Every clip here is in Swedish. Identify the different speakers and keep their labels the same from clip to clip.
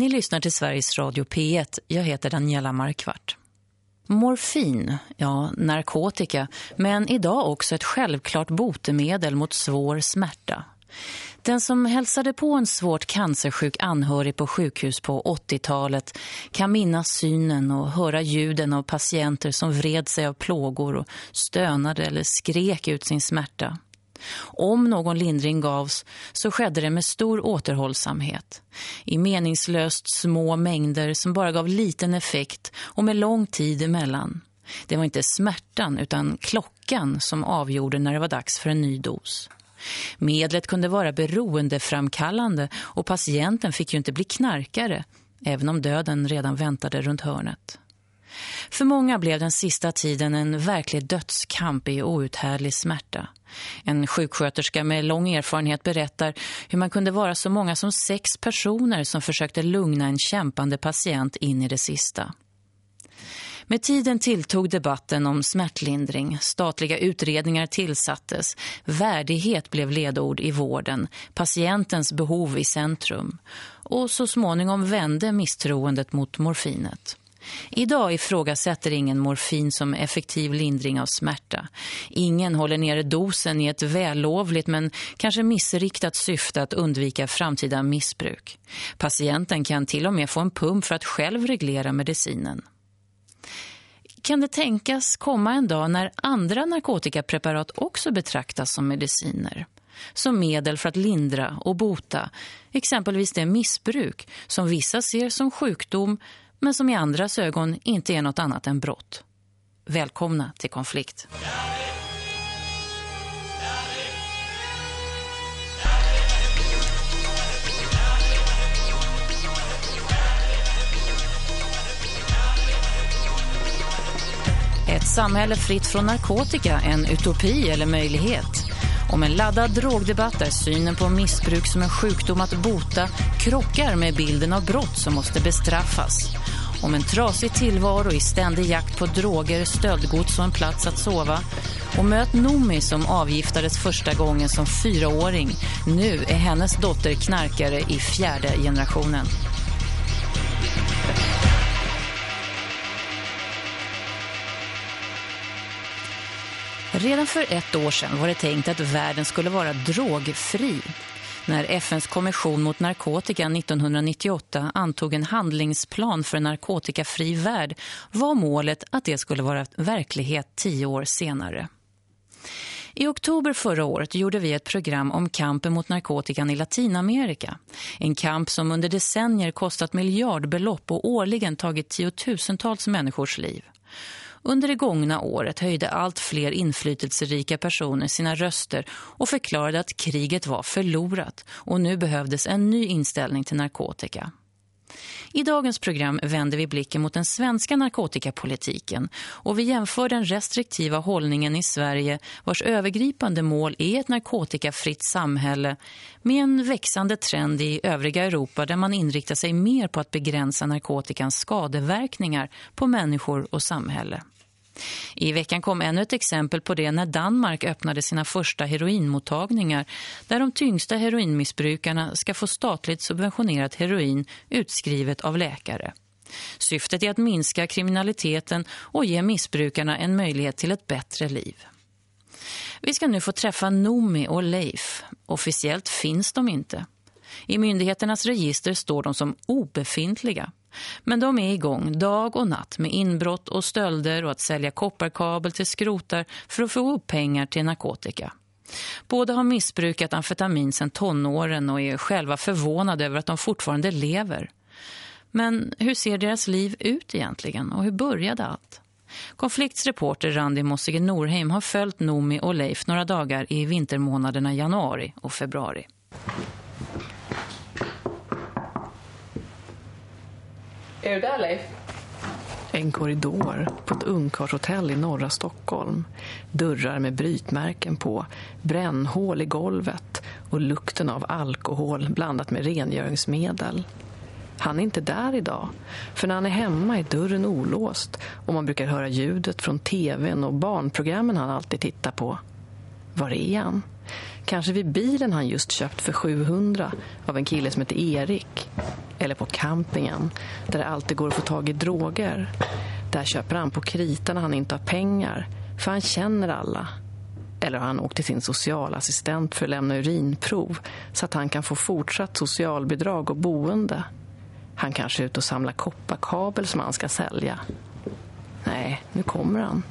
Speaker 1: Ni lyssnar till Sveriges Radio P1. Jag heter Daniela Markvart. Morfin, ja, narkotika, men idag också ett självklart botemedel mot svår smärta. Den som hälsade på en svårt cancersjuk anhörig på sjukhus på 80-talet kan minnas synen och höra ljuden av patienter som vred sig av plågor och stönade eller skrek ut sin smärta. Om någon lindring gavs så skedde det med stor återhållsamhet. I meningslöst små mängder som bara gav liten effekt och med lång tid emellan. Det var inte smärtan utan klockan som avgjorde när det var dags för en ny dos. Medlet kunde vara beroendeframkallande och patienten fick ju inte bli knarkare, även om döden redan väntade runt hörnet. För många blev den sista tiden en verklig dödskamp i outhärdlig smärta. En sjuksköterska med lång erfarenhet berättar hur man kunde vara så många som sex personer som försökte lugna en kämpande patient in i det sista. Med tiden tilltog debatten om smärtlindring, statliga utredningar tillsattes, värdighet blev ledord i vården, patientens behov i centrum och så småningom vände misstroendet mot morfinet. Idag ifrågasätter ingen morfin som effektiv lindring av smärta. Ingen håller nere dosen i ett vällovligt men kanske missriktat syfte att undvika framtida missbruk. Patienten kan till och med få en pump för att själv reglera medicinen. Kan det tänkas komma en dag när andra narkotikapreparat också betraktas som mediciner? Som medel för att lindra och bota exempelvis det missbruk som vissa ser som sjukdom men som i andras ögon inte är något annat än brott. Välkomna till konflikt. Ett samhälle fritt från narkotika, en utopi eller möjlighet. Om en laddad drogdebatt där synen på missbruk som en sjukdom att bota krockar med bilden av brott som måste bestraffas. Om en trasig tillvaro i ständig jakt på droger, stöldgods och en plats att sova. Och möt Nomi som avgiftades första gången som fyraåring. Nu är hennes dotter knarkare i fjärde generationen. Redan för ett år sedan var det tänkt att världen skulle vara drogfri. När FNs kommission mot narkotika 1998 antog en handlingsplan för en narkotikafri värld var målet att det skulle vara verklighet tio år senare. I oktober förra året gjorde vi ett program om kampen mot narkotikan i Latinamerika. En kamp som under decennier kostat miljardbelopp och årligen tagit tiotusentals människors liv. Under det gångna året höjde allt fler inflytelserika personer sina röster och förklarade att kriget var förlorat och nu behövdes en ny inställning till narkotika. I dagens program vänder vi blicken mot den svenska narkotikapolitiken och vi jämför den restriktiva hållningen i Sverige vars övergripande mål är ett narkotikafritt samhälle med en växande trend i övriga Europa där man inriktar sig mer på att begränsa narkotikans skadeverkningar på människor och samhälle. I veckan kom ännu ett exempel på det när Danmark öppnade sina första heroinmottagningar där de tyngsta heroinmissbrukarna ska få statligt subventionerat heroin utskrivet av läkare. Syftet är att minska kriminaliteten och ge missbrukarna en möjlighet till ett bättre liv. Vi ska nu få träffa Nomi och Leif. Officiellt finns de inte. I myndigheternas register står de som obefintliga. Men de är igång dag och natt med inbrott och stölder och att sälja kopparkabel till skrotar för att få upp pengar till narkotika. Båda har missbrukat amfetamin sedan tonåren och är själva förvånade över att de fortfarande lever. Men hur ser deras liv ut egentligen och hur började allt? Konfliktsreporter Randi Mossige Norheim har följt Nomi och Leif några dagar i vintermånaderna januari och februari.
Speaker 2: Är du där Leif?
Speaker 3: En korridor på ett ungkarshotell i norra Stockholm. Dörrar med brytmärken på, brännhål i golvet och lukten av alkohol blandat med rengöringsmedel. Han är inte där idag, för när han är hemma är dörren olåst och man brukar höra ljudet från tvn och barnprogrammen han alltid tittar på. Var är han? Kanske vid bilen han just köpt för 700 av en kille som heter Erik. eller på campingen där det alltid går att få tag i droger. Där köper han på krita när han inte har pengar för han känner alla. Eller har han åkt till sin socialassistent för att lämna urinprov så att han kan få fortsatt socialbidrag och boende. Han kanske är ute och samlar kopparkabel som han ska sälja. Nej, nu kommer han.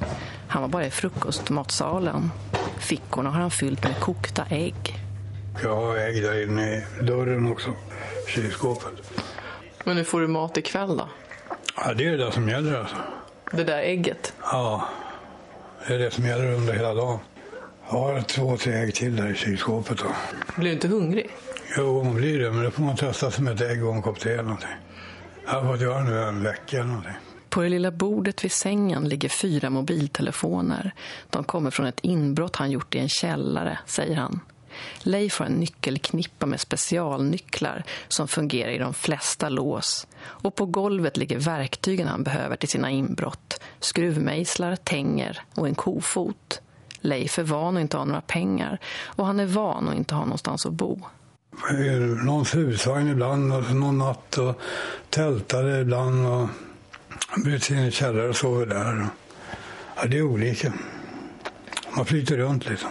Speaker 3: Han var bara i frukostmatsalen. Fickorna har han fyllt med kokta ägg.
Speaker 4: Jag har ägg där inne i dörren också, kylskåpet.
Speaker 2: Men nu får du mat ikväll då?
Speaker 4: Ja, det är det som gäller alltså.
Speaker 2: Det där ägget?
Speaker 4: Ja, det är det som gäller under hela dagen. Jag har två, tre ägg till där i kylskåpet. Då.
Speaker 2: Blir du inte hungrig?
Speaker 4: Jo, man blir det, men då får man testa sig med ett ägg och en kopp te eller någonting. Jag har fått göra nu en vecka eller någonting.
Speaker 3: På det lilla bordet vid sängen ligger fyra mobiltelefoner. De kommer från ett inbrott han gjort i en källare, säger han. Leif har en nyckelknippa med specialnycklar som fungerar i de flesta lås. Och på golvet ligger verktygen han behöver till sina inbrott. Skruvmejslar, tänger och en kofot. Leif är van att inte ha några pengar och han är van att inte ha någonstans att bo.
Speaker 4: Någon husvagn ibland, någon natt och tältade ibland och bröt in i källare och sover där. Ja, det är olika. Man flyter runt liksom.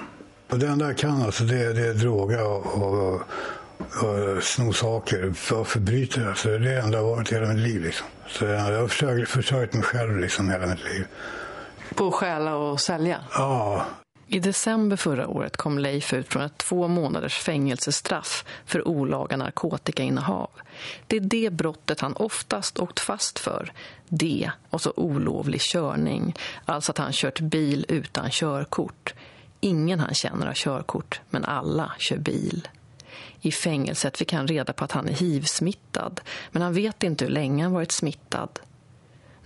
Speaker 4: Och det enda jag kan alltså, det, det är droga och, och, och sno saker. För förbrytare. Alltså, det är det enda jag har varit hela mitt liv. Liksom. Så jag har försökt, försökt mig själv liksom, hela mitt liv.
Speaker 2: På att stjäla och sälja?
Speaker 4: Ja.
Speaker 3: I december förra året kom Leif ut från ett två månaders fängelsestraff för olaga narkotikainnehav. Det är det brottet han oftast åkt fast för. Det och så olovlig körning. Alltså att han kört bil utan körkort. Ingen han känner har körkort, men alla kör bil. I fängelset fick han reda på att han är hiv-smittad, men han vet inte hur länge han varit smittad.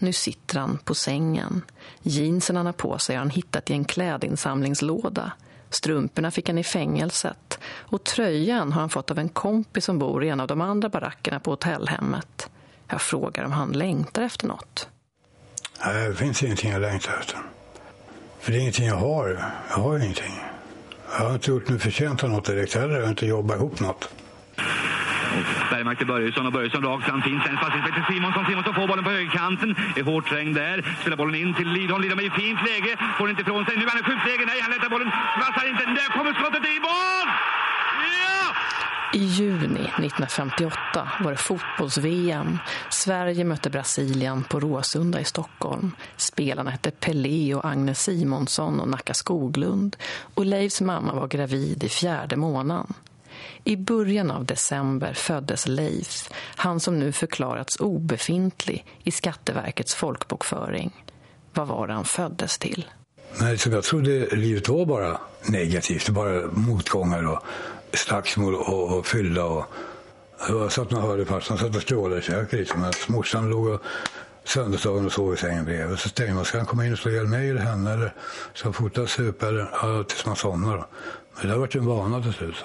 Speaker 3: Nu sitter han på sängen. Jeansen han har på sig har han hittat i en klädinsamlingslåda. Strumporna fick han i fängelset. Och tröjan har han fått av en kompis som bor i en av de andra barackerna på hotellhemmet. Jag frågar om han längtar efter något.
Speaker 4: Nej, det finns ingenting jag längtar efter. För det är ingenting jag har. Jag har ingenting. Jag har inte gjort mig förtjänt av något direkt heller. Jag har inte jobbat ihop något.
Speaker 5: Bergmark till Börjesson och Börjesson rakt fram. Fin svensk passning till Simonsson. Simonsson får bollen på högerkanten. Är hårt trängd där. Spelar bollen in till Lidholm. Lidholm är i fint läge. Får inte ifrån sig. Nu är han i skjutläge. Nej, han lättar bollen. Vassar inte. Där kommer skottet i mål! Ja!
Speaker 3: I juni 1958 var det fotbolls-VM. Sverige mötte Brasilien på Råsunda i Stockholm. Spelarna hette Pelé och Agnes Simonsson och Nacka Skoglund. Och Leifs mamma var gravid i fjärde månaden. I början av december föddes Leif, han som nu förklarats obefintlig i Skatteverkets folkbokföring. Vad var det han föddes till?
Speaker 4: Nej, så jag trodde livet var bara negativt, bara motgångar och slagsmål och, och fylla. Och, jag satt och hörde farsan satt och strålade i köket. Liksom. Morsan låg och söndagsdagen och sov i sängen bredvid. Så tänkte man, ska han komma in och slå ihjäl mig eller henne? Eller ska han fortsätta supa eller, ja, tills man somnar? Men det har varit en vana till slut.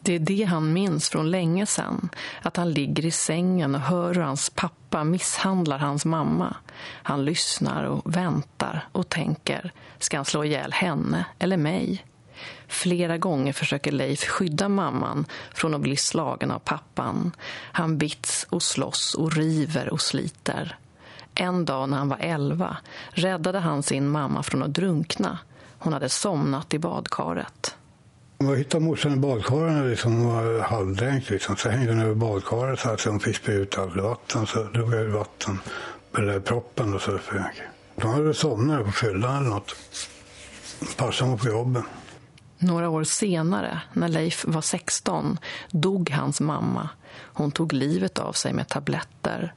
Speaker 3: Det är det han minns från länge sedan. Att han ligger i sängen och hör hur hans pappa misshandlar hans mamma. Han lyssnar och väntar och tänker, ska han slå ihjäl henne eller mig? Flera gånger försöker Leif skydda mamman från att bli slagen av pappan. Han bits och slåss och river och sliter. En dag när han var elva räddade han sin mamma från att drunkna. Hon hade somnat i badkaret.
Speaker 4: Jag hittade morsan i badkaret, liksom, hon var halvdränkt. Liksom. Så hängde hon över badkaret så att hon fick spy ut allt vatten. Så drog jag ur vatten, eller proppen och så fick. De hade somnat på fyllan eller något. Farsan var på jobbet.
Speaker 3: Några år senare, när Leif var 16, dog hans mamma. Hon tog livet av sig med tabletter.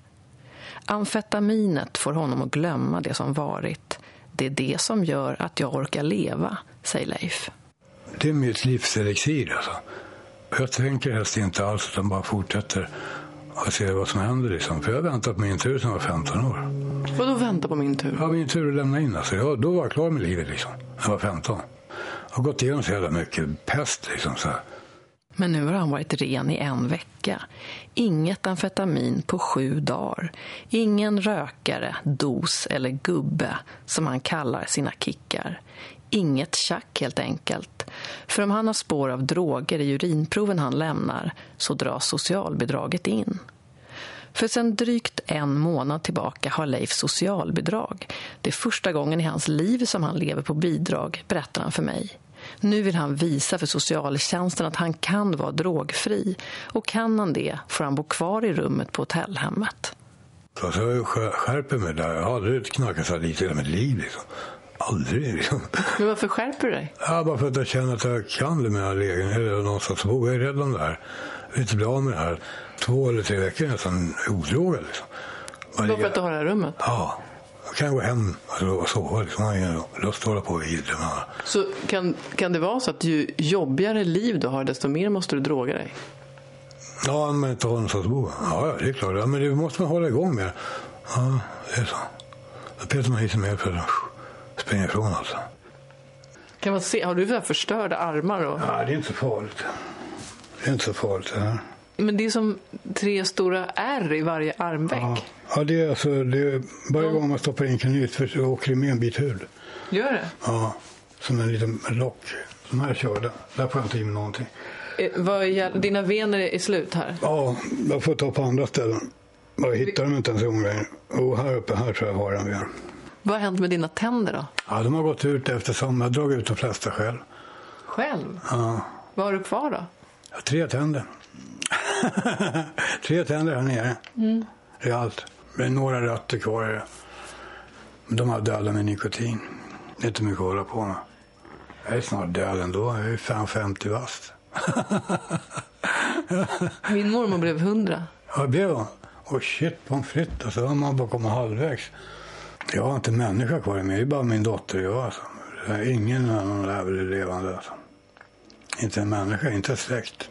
Speaker 3: Amfetaminet får honom att glömma det som varit. Det är det som gör att jag orkar leva, säger Leif.
Speaker 4: Det är mitt livselixir alltså. Jag tänker helst inte alls utan bara fortsätter och ser vad som händer. Liksom. För jag väntar på min tur sedan jag var 15 år.
Speaker 2: Vadå vänta på min tur?
Speaker 4: Ja, min tur att lämna in. Alltså. Jag, då var jag klar med livet liksom. Jag var 15. Jag har gått igenom så jävla mycket pest liksom. Så här.
Speaker 3: Men nu har han varit ren i en vecka. Inget amfetamin på sju dagar. Ingen rökare, dos eller gubbe som han kallar sina kickar. Inget tjack helt enkelt. För om han har spår av droger i urinproven han lämnar så dras socialbidraget in. För sedan drygt en månad tillbaka har Leif socialbidrag. Det är första gången i hans liv som han lever på bidrag, berättar han för mig. Nu vill han visa för socialtjänsten att han kan vara drogfri. Och kan han det får han bo kvar i rummet på hotellhemmet.
Speaker 4: Så jag skärper mig där. Jag har aldrig knarkat så lite i hela mitt liv. Liksom. Aldrig. Liksom.
Speaker 2: Men varför skärper du dig?
Speaker 4: Ja, bara för att jag känner att jag kan det med den här lägenheten eller någonstans bo. Jag är rädd om det här. Jag vill inte bli av med det här. Två eller tre veckor nästan odrogad. Liksom.
Speaker 2: Bara för att du har det här rummet?
Speaker 4: Ja. Jag kan gå hem och sova. Liksom. Jag har ingen lust att hålla på vidare med
Speaker 2: Så kan, kan det vara så att ju jobbigare liv du har, desto mer måste du droga dig?
Speaker 4: Ja, om man inte har någonstans att bo. Ja, det är klart. Ja, men det måste man hålla igång med. Ja, det är så. Då petar man sig mer för springa ifrån alltså.
Speaker 2: Kan man se, har du så förstörda armar? Och...
Speaker 4: Ja, det är inte så farligt. Det är inte så farligt. Ja.
Speaker 2: Men det är som tre stora R i varje armveck.
Speaker 4: Ja, ja det är alltså, det är, varje gång man stoppar in kanyt så åker det med en bit hud.
Speaker 2: Gör det?
Speaker 4: Ja, som en liten lock. De här körda. Där får jag inte in någonting.
Speaker 2: Eh, vad, dina vener är slut här?
Speaker 4: Ja, jag får ta på andra ställen. Jag hittar dem inte ens en gång Och här uppe, här tror jag har den igen.
Speaker 2: Vad har hänt med dina tänder då?
Speaker 4: Ja, de har gått ut eftersom jag dragit ut de flesta själv.
Speaker 2: Själv?
Speaker 4: Ja.
Speaker 2: Vad har du kvar då?
Speaker 4: Ja, tre tänder. tre tänder här nere. Mm. Det är allt. Det är några rötter kvar. De har dödat med nikotin. Det är inte mycket att hålla på med. Jag är snart död ändå. Jag är fan 50 bast.
Speaker 2: Min mormor blev 100.
Speaker 4: Ja, blev hon? Och shit, pommes frites. Alltså, man bara kommit halvvägs. Jag har inte människa kvar i mig. Det är bara min dotter och jag. Alltså. Ingen annan är levande. Alltså. Inte en människa, inte släkt.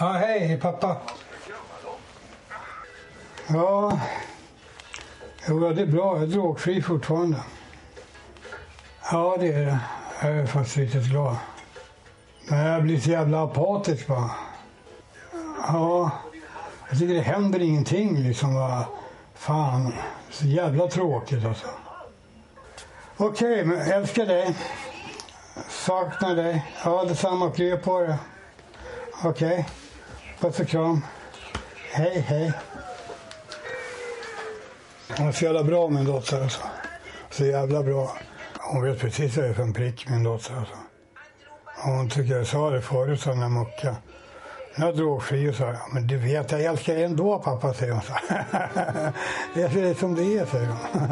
Speaker 4: Ja, hej pappa. Ja, jo, det är bra. Jag är drogfri fortfarande. Ja, det är det. Jag är faktiskt riktigt glad. Men jag blir så jävla apatisk bara. Ja, jag tycker det händer ingenting liksom. Bara. Fan, så jävla tråkigt alltså. Okej, okay, men älskar dig. Saknar dig. Ja, detsamma. Krya på dig. Okej. Okay. Puss och kram. Hej, hej. Hon är så jävla bra min dotter alltså. Så jävla bra. Hon vet precis vad jag är för en prick min dotter alltså. Hon tycker jag sa det förut, sa mucka. Jag drogfri och sa men du vet jag älskar dig ändå pappa, säger hon. Så. det är som det är, säger hon.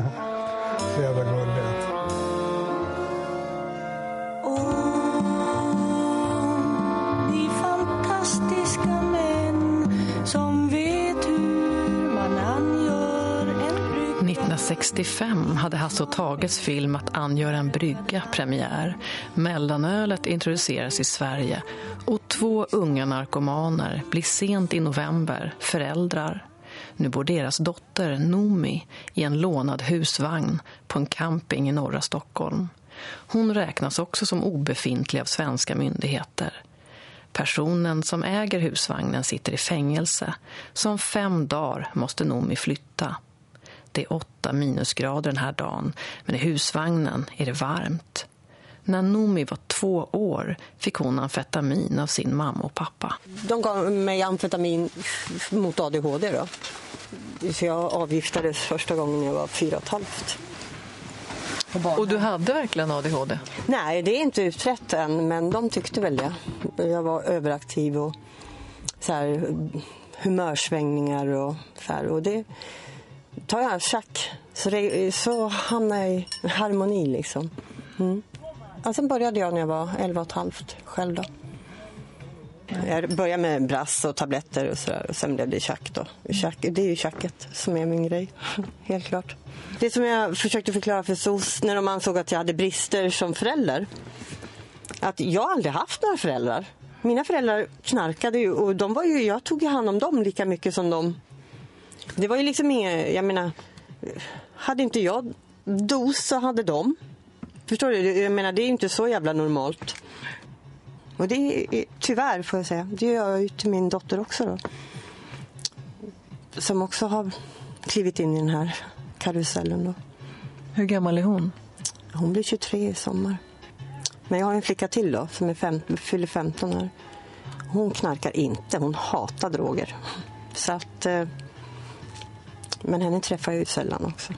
Speaker 4: så jävla.
Speaker 3: 1965 hade Hasse och Tages film Att angöra en brygga premiär. Mellanölet introduceras i Sverige och två unga narkomaner blir sent i november föräldrar. Nu bor deras dotter Nomi i en lånad husvagn på en camping i norra Stockholm. Hon räknas också som obefintlig av svenska myndigheter. Personen som äger husvagnen sitter i fängelse. Som fem dagar måste Nomi flytta. Det är åtta minusgrader den här dagen, men i husvagnen är det varmt. När Nomi var två år fick hon amfetamin av sin mamma och pappa.
Speaker 6: De gav mig amfetamin mot ADHD. Då. Så jag avgiftades första gången jag var fyra och ett halvt.
Speaker 2: Och du hade verkligen ADHD?
Speaker 6: Nej, det är inte utrett än, men de tyckte väl det. Jag var överaktiv och så här, humörsvängningar och så här. Och det tar jag tjack. Så, det, så hamnar jag i harmoni liksom. Mm. Ja, sen började jag när jag var 11 och ett halvt själv då. Jag började med brass och tabletter och sådär. Och sen blev det tjack då. Tjack, det är ju tjacket som är min grej, helt klart. Det som jag försökte förklara för SOS när de ansåg att jag hade brister som förälder. Att jag aldrig haft några föräldrar. Mina föräldrar knarkade ju och de var ju, jag tog ju hand om dem lika mycket som de. Det var ju liksom inget, jag menar, hade inte jag dos så hade de. Förstår du? Jag menar, det är inte så jävla normalt. Och det är tyvärr får jag säga. Det gör jag ju till min dotter också då. Som också har klivit in i den här karusellen då.
Speaker 2: Hur gammal är hon?
Speaker 6: Hon blir 23 i sommar. Men jag har en flicka till då som är fem, fyller 15 här. Hon knarkar inte, hon hatar droger. Så att, eh, men henne träffar jag ju sällan också.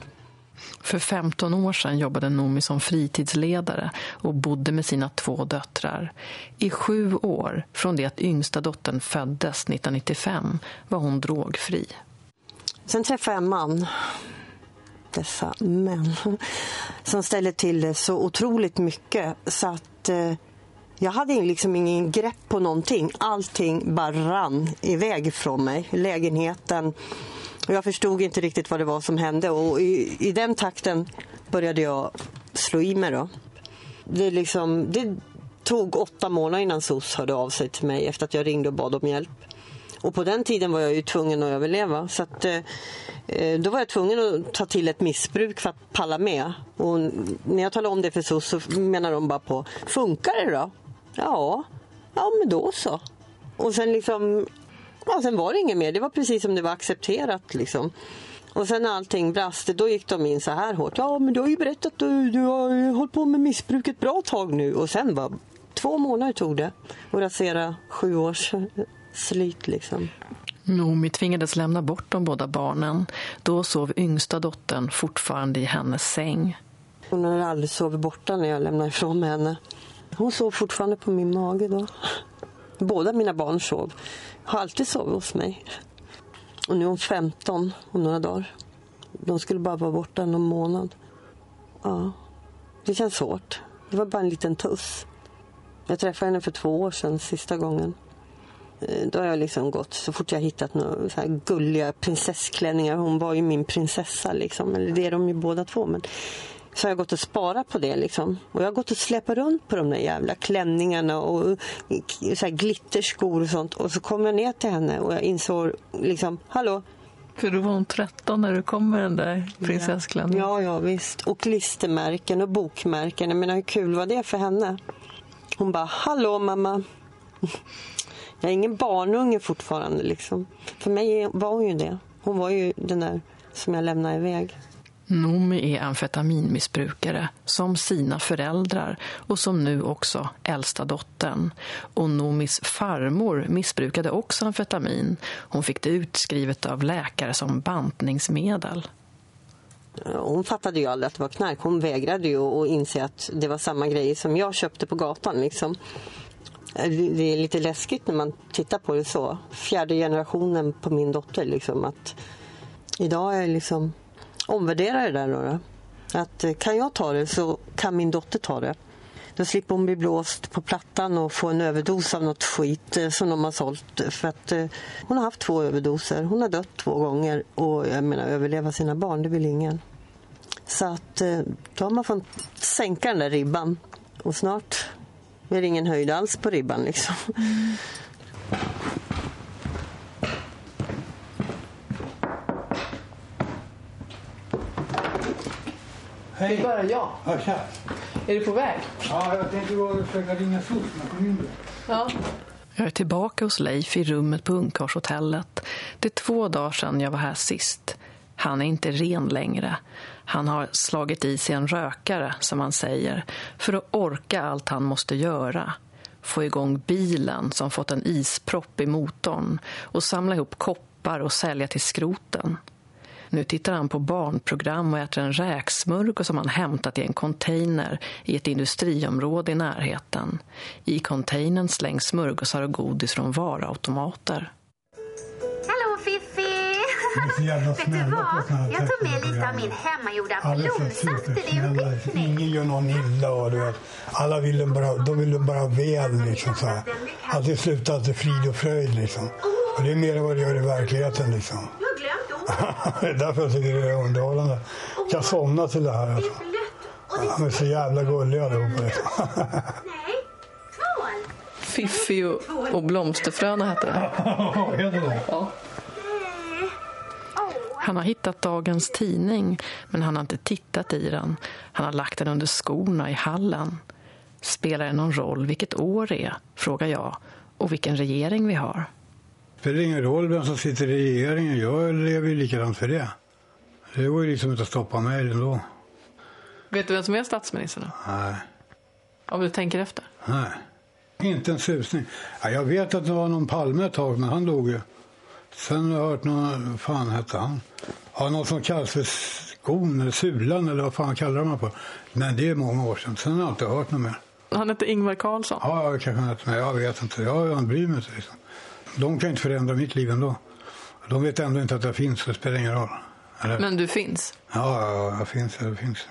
Speaker 3: För 15 år sedan jobbade Nomi som fritidsledare och bodde med sina två döttrar. I sju år, från det att yngsta dottern föddes 1995, var hon drogfri.
Speaker 6: Sen träffade jag en man, dessa män, som ställde till det så otroligt mycket så att eh, jag hade liksom ingen grepp på någonting. Allting bara rann iväg från mig. Lägenheten. Jag förstod inte riktigt vad det var som hände och i, i den takten började jag slå i mig då. Det, liksom, det tog åtta månader innan SOS hörde av sig till mig efter att jag ringde och bad om hjälp. Och på den tiden var jag ju tvungen att överleva. Så att, eh, då var jag tvungen att ta till ett missbruk för att palla med. Och när jag talade om det för SOS så menar de bara på, funkar det då? Ja, ja men då så. Och sen liksom, ja, sen var det inget mer. Det var precis som det var accepterat liksom. Och sen när allting brast, då gick de in så här hårt. Ja, men du har ju berättat att du, du har hållit på med missbruk ett bra tag nu. Och sen var två månader tog det att rasera sju års slit liksom.
Speaker 3: Nomi tvingades lämna bort de båda barnen. Då sov yngsta dottern fortfarande i hennes säng.
Speaker 6: Hon hade aldrig sovit borta när jag lämnade ifrån mig henne. Hon sov fortfarande på min mage då. Båda mina barn sov. Har alltid sovit hos mig. Och nu är hon 15 om några dagar. De skulle bara vara borta någon månad. Ja, det känns svårt. Det var bara en liten tuss. Jag träffade henne för två år sedan, sista gången. Eh, då har jag liksom gått, så fort jag hittat några så här gulliga prinsessklänningar. Hon var ju min prinsessa liksom, eller det är de ju båda två. Men så har jag gått och sparat på det. Liksom. Och jag har gått och släpat runt på de där jävla klänningarna och så glitterskor och sånt. Och så kom jag ner till henne och jag insåg liksom, hallå?
Speaker 3: För då var hon 13 när du kom med den där prinsessklänningen.
Speaker 6: Ja, ja visst. Och klistermärken och bokmärken. Jag menar hur kul var det för henne? Hon bara, hallå mamma. Jag är ingen barnunge fortfarande liksom. För mig var hon ju det. Hon var ju den där som jag lämnade iväg.
Speaker 3: Nomi är amfetaminmissbrukare, som sina föräldrar och som nu också äldsta dottern. Och Nomis farmor missbrukade också amfetamin. Hon fick det utskrivet av läkare som bantningsmedel.
Speaker 6: Hon fattade ju aldrig att det var knark. Hon vägrade ju att inse att det var samma grejer som jag köpte på gatan. Liksom. Det är lite läskigt när man tittar på det så. Fjärde generationen på min dotter. Liksom, att idag är liksom omvärdera det där. Då, Att eh, kan jag ta det så kan min dotter ta det. Då slipper hon bli blåst på plattan och få en överdos av något skit eh, som de har sålt. Eh, för att hon har haft två överdoser. Hon har dött två gånger och jag menar överleva sina barn, det vill ingen. Så att då har man fått sänka den där ribban. Och snart är det ingen höjd alls på ribban liksom. Mm.
Speaker 2: Hej. Det är bara jag.
Speaker 4: Ja, tja.
Speaker 2: Är du på väg?
Speaker 4: Ja, jag tänkte gå och försöka ringa SOS, men kom in
Speaker 3: Ja. Jag är tillbaka hos Leif i rummet på Ungkarshotellet. Det är två dagar sedan jag var här sist. Han är inte ren längre. Han har slagit i sig en rökare, som han säger, för att orka allt han måste göra. Få igång bilen som fått en ispropp i motorn och samla ihop koppar och sälja till skroten. Nu tittar han på barnprogram och äter en räksmörgås som han hämtat i en container i ett industriområde i närheten. I containern slängs smörgåsar och godis från varuautomater.
Speaker 7: Hallå Fiffi! Vet du vad? Jag tog med lite av min hemmagjorda blomsaft till din picknick.
Speaker 4: Ingen gör någon illa du vet. Alla vill bara, de vill bara väl liksom så här. Alltid slutar alltid frid och fröjd liksom. Och det är mer än vad det gör i verkligheten liksom. det är därför jag tycker det är underhållande. Jag kan somna till det här. Alltså. De är så jävla gulliga allihopa.
Speaker 7: Nej,
Speaker 2: Fiffi och, och blomsterfröna heter det.
Speaker 4: Ja.
Speaker 3: Han har hittat dagens tidning, men han har inte tittat i den. Han har lagt den under skorna i hallen. Spelar det någon roll vilket år det är, frågar jag, och vilken regering vi har?
Speaker 4: Det spelar ingen roll vem som sitter i regeringen. Jag lever ju likadant för det. Det går ju liksom inte att stoppa mig ändå.
Speaker 2: Vet du vem som är statsminister då?
Speaker 4: Nej.
Speaker 2: Om du tänker efter?
Speaker 4: Nej. Inte en susning. Ja, jag vet att det var någon Palme ett tag, men han dog ju. Sen har jag hört någon, fan hette han? Ja, någon som kallas för skon eller sulan eller vad fan kallar de på. Men det är många år sedan. Sen har jag inte hört något mer.
Speaker 3: Han hette Ingvar Carlsson.
Speaker 4: Ja, kanske han hette, men jag vet inte. Jag, jag bryr mig inte. Liksom. De kan inte förändra mitt liv ändå. De vet ändå inte att jag finns, så det spelar ingen roll. Eller?
Speaker 3: Men du finns.
Speaker 4: Ja, ja, jag finns. Jag finns.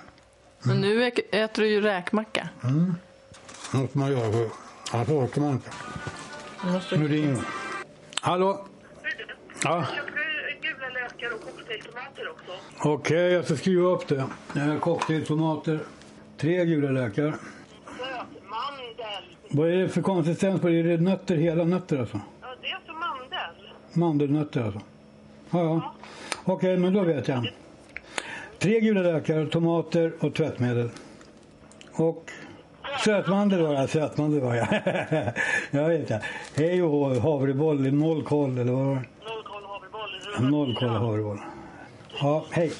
Speaker 3: Men nu äter du ju räkmacka.
Speaker 4: Mm. Måste man göra, för annars orkar man inte. Nu ringer hon. Hallå? Ja,
Speaker 8: gula lökar och cocktailtomater också.
Speaker 4: okej, jag ska skriva upp det. Cocktailtomater, tre gula lökar.
Speaker 8: Sötmandel.
Speaker 4: Vad är det för konsistens på det? Är det nötter, hela nötter alltså? Mandelnötter alltså? Ja, ja. Okej, men då vet jag. Tre gula lökar, tomater och tvättmedel. Och sötmandel var det, sötmandel var jag. jag vet jag. Hej och havreboll, noll koll eller vad var det?
Speaker 8: Noll koll havreboll.
Speaker 4: Noll koll havreboll. Ja, hej.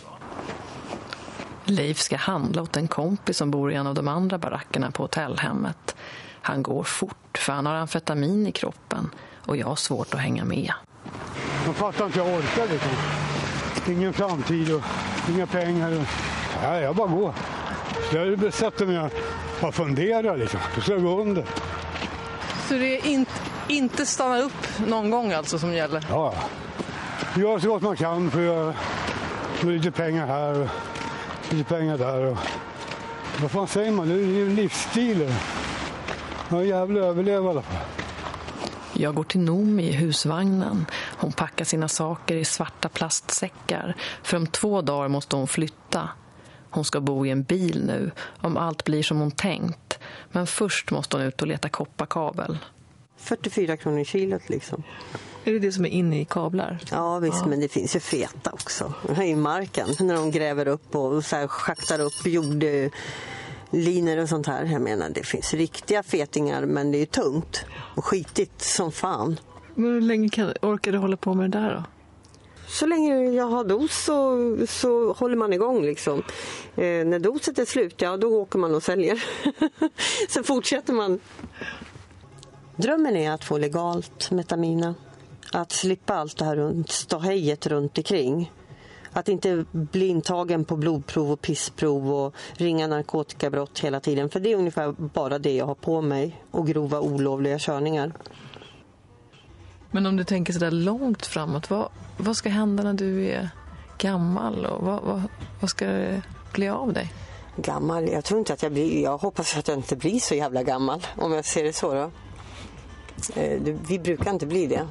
Speaker 3: Leif ska handla åt en kompis som bor i en av de andra barackerna på hotellhemmet. Han går fort för han har amfetamin i kroppen och jag har svårt att hänga med.
Speaker 4: Jag fattar inte, jag orkar liksom. Ingen framtid och inga pengar. Och... Nej, jag bara går. Så jag sätter mig och funderar liksom. Då ska jag gå under.
Speaker 3: Så det är inte, inte stanna upp någon gång alltså som gäller?
Speaker 4: Ja, gör så gott man kan för göra med lite pengar här och lite pengar där. Och... Vad fan säger man? Det är ju en livsstil. Ja, jävla överleva i alla fall.
Speaker 3: Jag går till Nomi i husvagnen. Hon packar sina saker i svarta plastsäckar. För om två dagar måste hon flytta. Hon ska bo i en bil nu, om allt blir som hon tänkt. Men först måste hon ut och leta kopparkabel.
Speaker 6: 44 kronor kilot liksom.
Speaker 3: Är det det som är inne i kablar?
Speaker 6: Ja visst, men det finns ju feta också. I marken, när de gräver upp och så här schaktar upp jordlinor och sånt här. Jag menar, det finns riktiga fetingar, men det är ju tungt och skitigt som fan.
Speaker 3: Men hur länge kan, orkar du hålla på med det där då?
Speaker 6: Så länge jag har dos så, så håller man igång. Liksom. Eh, när doset är slut, ja då åker man och säljer. så fortsätter man. Drömmen är att få legalt metamina. Att slippa allt det här runt, ståhejet runt omkring. Att inte bli intagen på blodprov och pissprov och ringa narkotikabrott hela tiden. För det är ungefär bara det jag har på mig. Och grova olovliga körningar.
Speaker 3: Men om du tänker sådär långt framåt, vad, vad ska hända när du är gammal? Och vad, vad, vad ska det bli av dig?
Speaker 6: Gammal? Jag tror inte att jag blir... Jag hoppas att jag inte blir så jävla gammal, om jag ser det så. Då. Eh, Vi brukar inte bli det.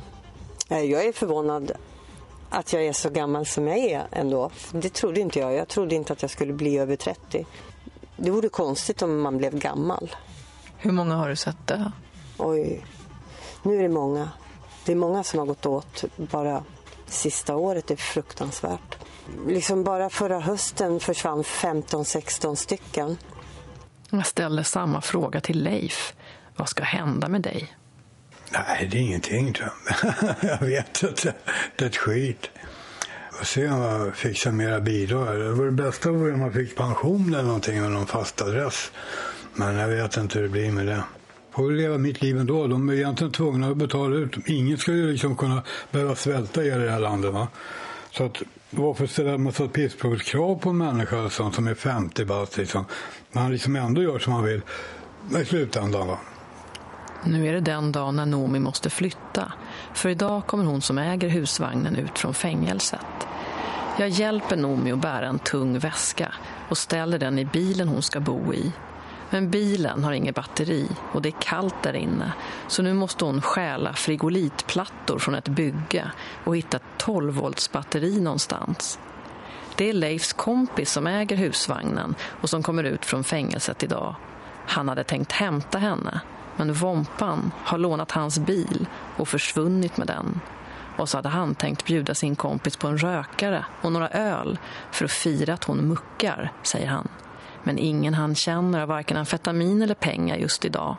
Speaker 6: Eh, Jag är förvånad att jag är så gammal som jag är ändå. Det trodde inte jag. Jag trodde inte att jag skulle bli över 30. Det vore konstigt om man blev gammal.
Speaker 3: Hur många har du sett det?
Speaker 6: Oj, nu är det många. Det är många som har gått åt bara sista året. Det är fruktansvärt. Liksom bara förra hösten försvann 15-16 stycken.
Speaker 3: Jag ställer samma fråga till Leif. Vad ska hända med dig?
Speaker 4: Nej, det är ingenting jag. vet inte. Det är ett skit. Och se om jag fixar mera bidrag. Det vore det bästa vore om man fick pension eller någonting med någon fast adress. Men jag vet inte hur det blir med det. Får väl leva mitt liv ändå. De är egentligen tvungna att betala ut. Ingen ska ju liksom kunna behöva svälta i det här landet. Va? Så att varför ställa en massa pissprovskrav på en människa som, som är 50 bast liksom. När han liksom ändå gör som han vill i slutändan. Va?
Speaker 3: Nu är det den dagen när Nomi måste flytta. För idag kommer hon som äger husvagnen ut från fängelset. Jag hjälper Nomi att bära en tung väska och ställer den i bilen hon ska bo i. Men bilen har inget batteri och det är kallt där inne så nu måste hon stjäla frigolitplattor från ett bygge och hitta ett 12 volts batteri någonstans. Det är Leifs kompis som äger husvagnen och som kommer ut från fängelset idag. Han hade tänkt hämta henne, men Vompan har lånat hans bil och försvunnit med den. Och så hade han tänkt bjuda sin kompis på en rökare och några öl för att fira att hon muckar, säger han. Men ingen han känner har varken amfetamin eller pengar just idag.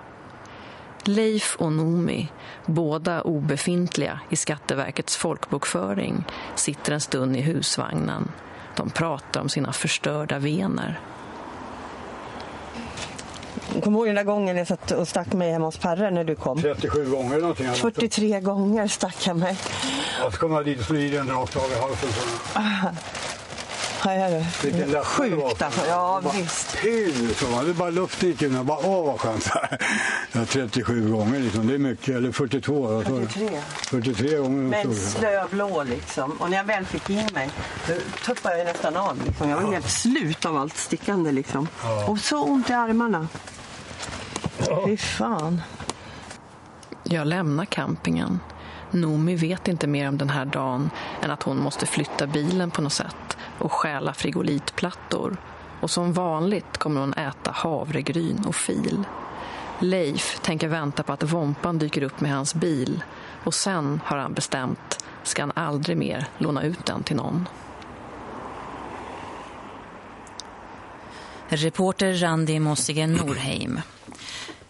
Speaker 3: Leif och Nomi, båda obefintliga i Skatteverkets folkbokföring, sitter en stund i husvagnen. De pratar om sina förstörda vener.
Speaker 6: Kommer du ihåg den där gången jag satt och stack mig hemma hos Perre när du kom?
Speaker 4: 37 gånger någonting.
Speaker 6: 43 gånger stack jag mig.
Speaker 4: Och så kom jag dit och slog i en rakt av i halsen.
Speaker 6: Ja, ja, ja.
Speaker 4: Vilken lättnad.
Speaker 6: Sjukt alltså. Ja,
Speaker 4: bara,
Speaker 6: visst.
Speaker 4: Pil, så var det bara luft gick in och bara åh vad skönt. Ja, 37 gånger liksom, det är mycket. Eller 42. vad sa du?
Speaker 6: 43.
Speaker 4: 43 gånger.
Speaker 6: Men slöblå liksom. Och när jag väl fick in mig, då tuppade jag nästan av. Liksom. Jag var helt slut av allt stickande liksom. Och så ont i armarna. Fy fan.
Speaker 3: Jag lämnar campingen. Nomi vet inte mer om den här dagen än att hon måste flytta bilen på något sätt och stjäla frigolitplattor. Och som vanligt kommer hon äta havregryn och fil. Leif tänker vänta på att Vompan dyker upp med hans bil och sen har han bestämt ska han aldrig mer låna ut den till någon.
Speaker 1: Reporter Randi Mossigen Norheim.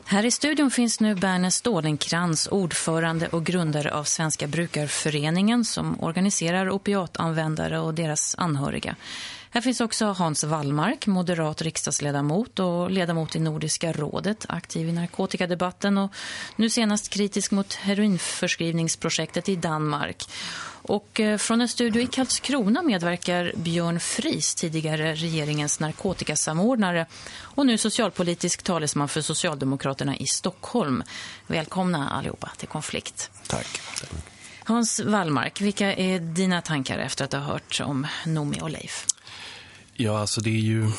Speaker 1: Här i studion finns nu Berner Stålenkrans, ordförande och grundare av Svenska brukarföreningen som organiserar opiatanvändare och deras anhöriga. Här finns också Hans Wallmark, moderat riksdagsledamot och ledamot i Nordiska rådet, aktiv i narkotikadebatten och nu senast kritisk mot heroinförskrivningsprojektet i Danmark. Och eh, från en studio i Karlskrona medverkar Björn Fris, tidigare regeringens narkotikasamordnare och nu socialpolitisk talesman för Socialdemokraterna i Stockholm. Välkomna allihopa till konflikt.
Speaker 9: Tack.
Speaker 1: Hans Wallmark, vilka är dina tankar efter att ha hört om Nomi och Leif?
Speaker 9: Ja, alltså det är ju...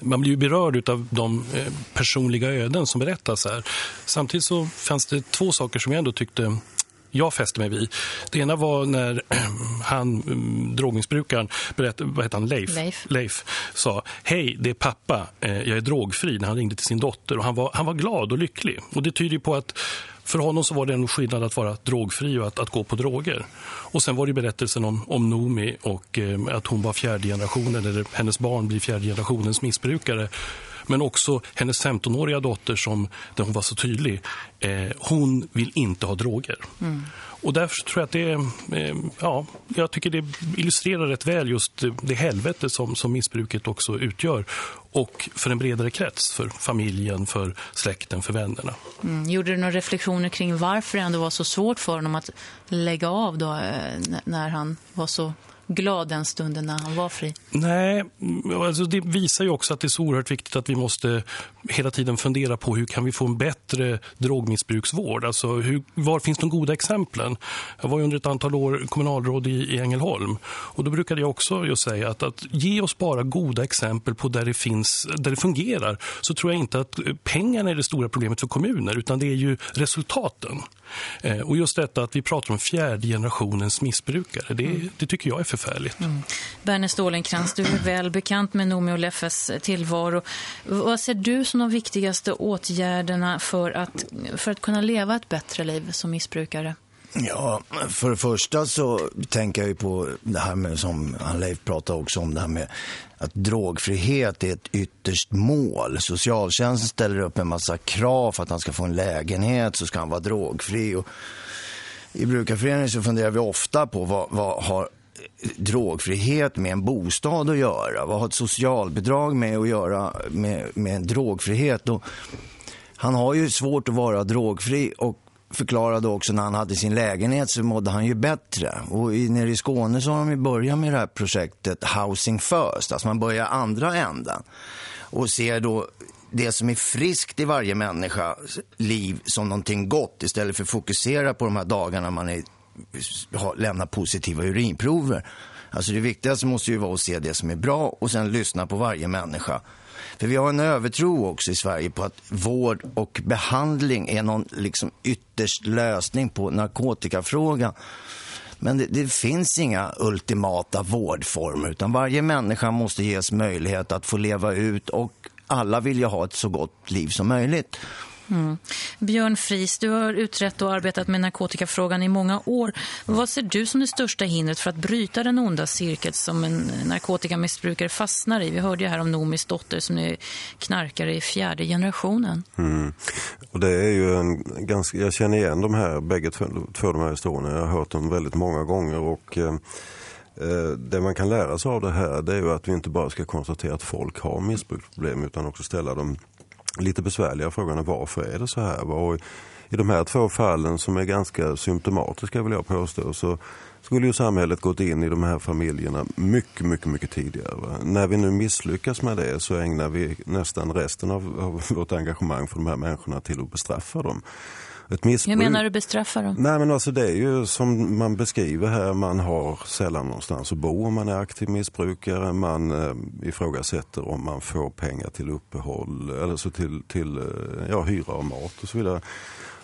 Speaker 9: Man blir ju berörd av de eh, personliga öden som berättas här. Samtidigt så fanns det två saker som jag ändå tyckte jag fäste mig vid. Det ena var när han, mm, drogmissbrukaren, berättade, vad heter han, Leif,
Speaker 1: Leif.
Speaker 9: Leif sa hej, det är pappa, eh, jag är drogfri när han ringde till sin dotter. Och han, var, han var glad och lycklig. Och det tyder på att för honom så var det en skillnad att vara drogfri och att, att gå på droger. Och sen var det berättelsen om, om Nomi och eh, att hon var fjärde generationen, eller hennes barn blir fjärde generationens missbrukare. Men också hennes 15-åriga dotter som, där hon var så tydlig, eh, hon vill inte ha droger. Och därför tror jag att det, eh, ja, jag tycker det illustrerar rätt väl just det helvete som, som missbruket också utgör. Och för en bredare krets, för familjen, för släkten, för vännerna.
Speaker 1: Mm. Gjorde du några reflektioner kring varför det ändå var så svårt för honom att lägga av då, eh, när han var så glad den stunden när han var fri?
Speaker 9: Nej, alltså det visar ju också att det är så oerhört viktigt att vi måste hela tiden fundera på hur kan vi få en bättre drogmissbruksvård. Alltså hur, var finns de goda exemplen? Jag var ju under ett antal år kommunalråd i, i Ängelholm och då brukade jag också just säga att, att ge oss bara goda exempel på där det, finns, där det fungerar så tror jag inte att pengarna är det stora problemet för kommuner utan det är ju resultaten. Eh, och just detta att vi pratar om fjärde generationens missbrukare, det, det tycker jag är förfärligt.
Speaker 1: Berner Stålenkrans, du är väl bekant med Nomi och Leffes tillvaro. Vad ser du som de viktigaste åtgärderna för att, för att kunna leva ett bättre liv som missbrukare?
Speaker 10: Ja, för det första så tänker jag ju på det här med som han Leif pratade också om det här med att drogfrihet är ett ytterst mål. Socialtjänsten ställer upp en massa krav för att han ska få en lägenhet så ska han vara drogfri. Och I brukarföreningen så funderar vi ofta på vad, vad har drogfrihet med en bostad att göra? Vad har ett socialbidrag med att göra med, med en drogfrihet? Och han har ju svårt att vara drogfri och förklarade också när han hade sin lägenhet så mådde han ju bättre. Och i, nere i Skåne så har de ju börjat med det här projektet Housing First. Alltså man börjar andra änden och ser då det som är friskt i varje människas liv som någonting gott istället för att fokusera på de här dagarna man är, har, lämnar positiva urinprover. Alltså det viktigaste måste ju vara att se det som är bra och sen lyssna på varje människa. För vi har en övertro också i Sverige på att vård och behandling är någon liksom ytterst lösning på narkotikafrågan. Men det, det, finns inga ultimata vårdformer utan varje människa måste ges möjlighet att få leva ut och alla vill ju ha ett så gott liv som möjligt.
Speaker 1: Mm. Björn Fris, du har utrett och arbetat med narkotikafrågan i många år. Vad ser du som det största hindret för att bryta den onda cirkel som en narkotikamissbrukare fastnar i? Vi hörde ju här om Nomis dotter som är knarkare i fjärde generationen.
Speaker 11: Mm. Och det är ju en ganska, jag känner igen de här, bägge två, två de här historierna. Jag har hört dem väldigt många gånger och eh, eh, det man kan lära sig av det här det är ju att vi inte bara ska konstatera att folk har missbruksproblem utan också ställa dem lite besvärliga frågan är varför är det så här? Och I de här två fallen som är ganska symptomatiska vill jag påstå så skulle ju samhället gått in i de här familjerna mycket, mycket, mycket tidigare. När vi nu misslyckas med det så ägnar vi nästan resten av, av vårt engagemang för de här människorna till att bestraffa dem.
Speaker 1: Ett missbruk... Hur menar du bestraffa dem?
Speaker 11: Nej men alltså det är ju som man beskriver här, man har sällan någonstans att bo om man är aktiv missbrukare. Man eh, ifrågasätter om man får pengar till uppehåll, eller så till, till eh, ja, hyra och mat och så vidare.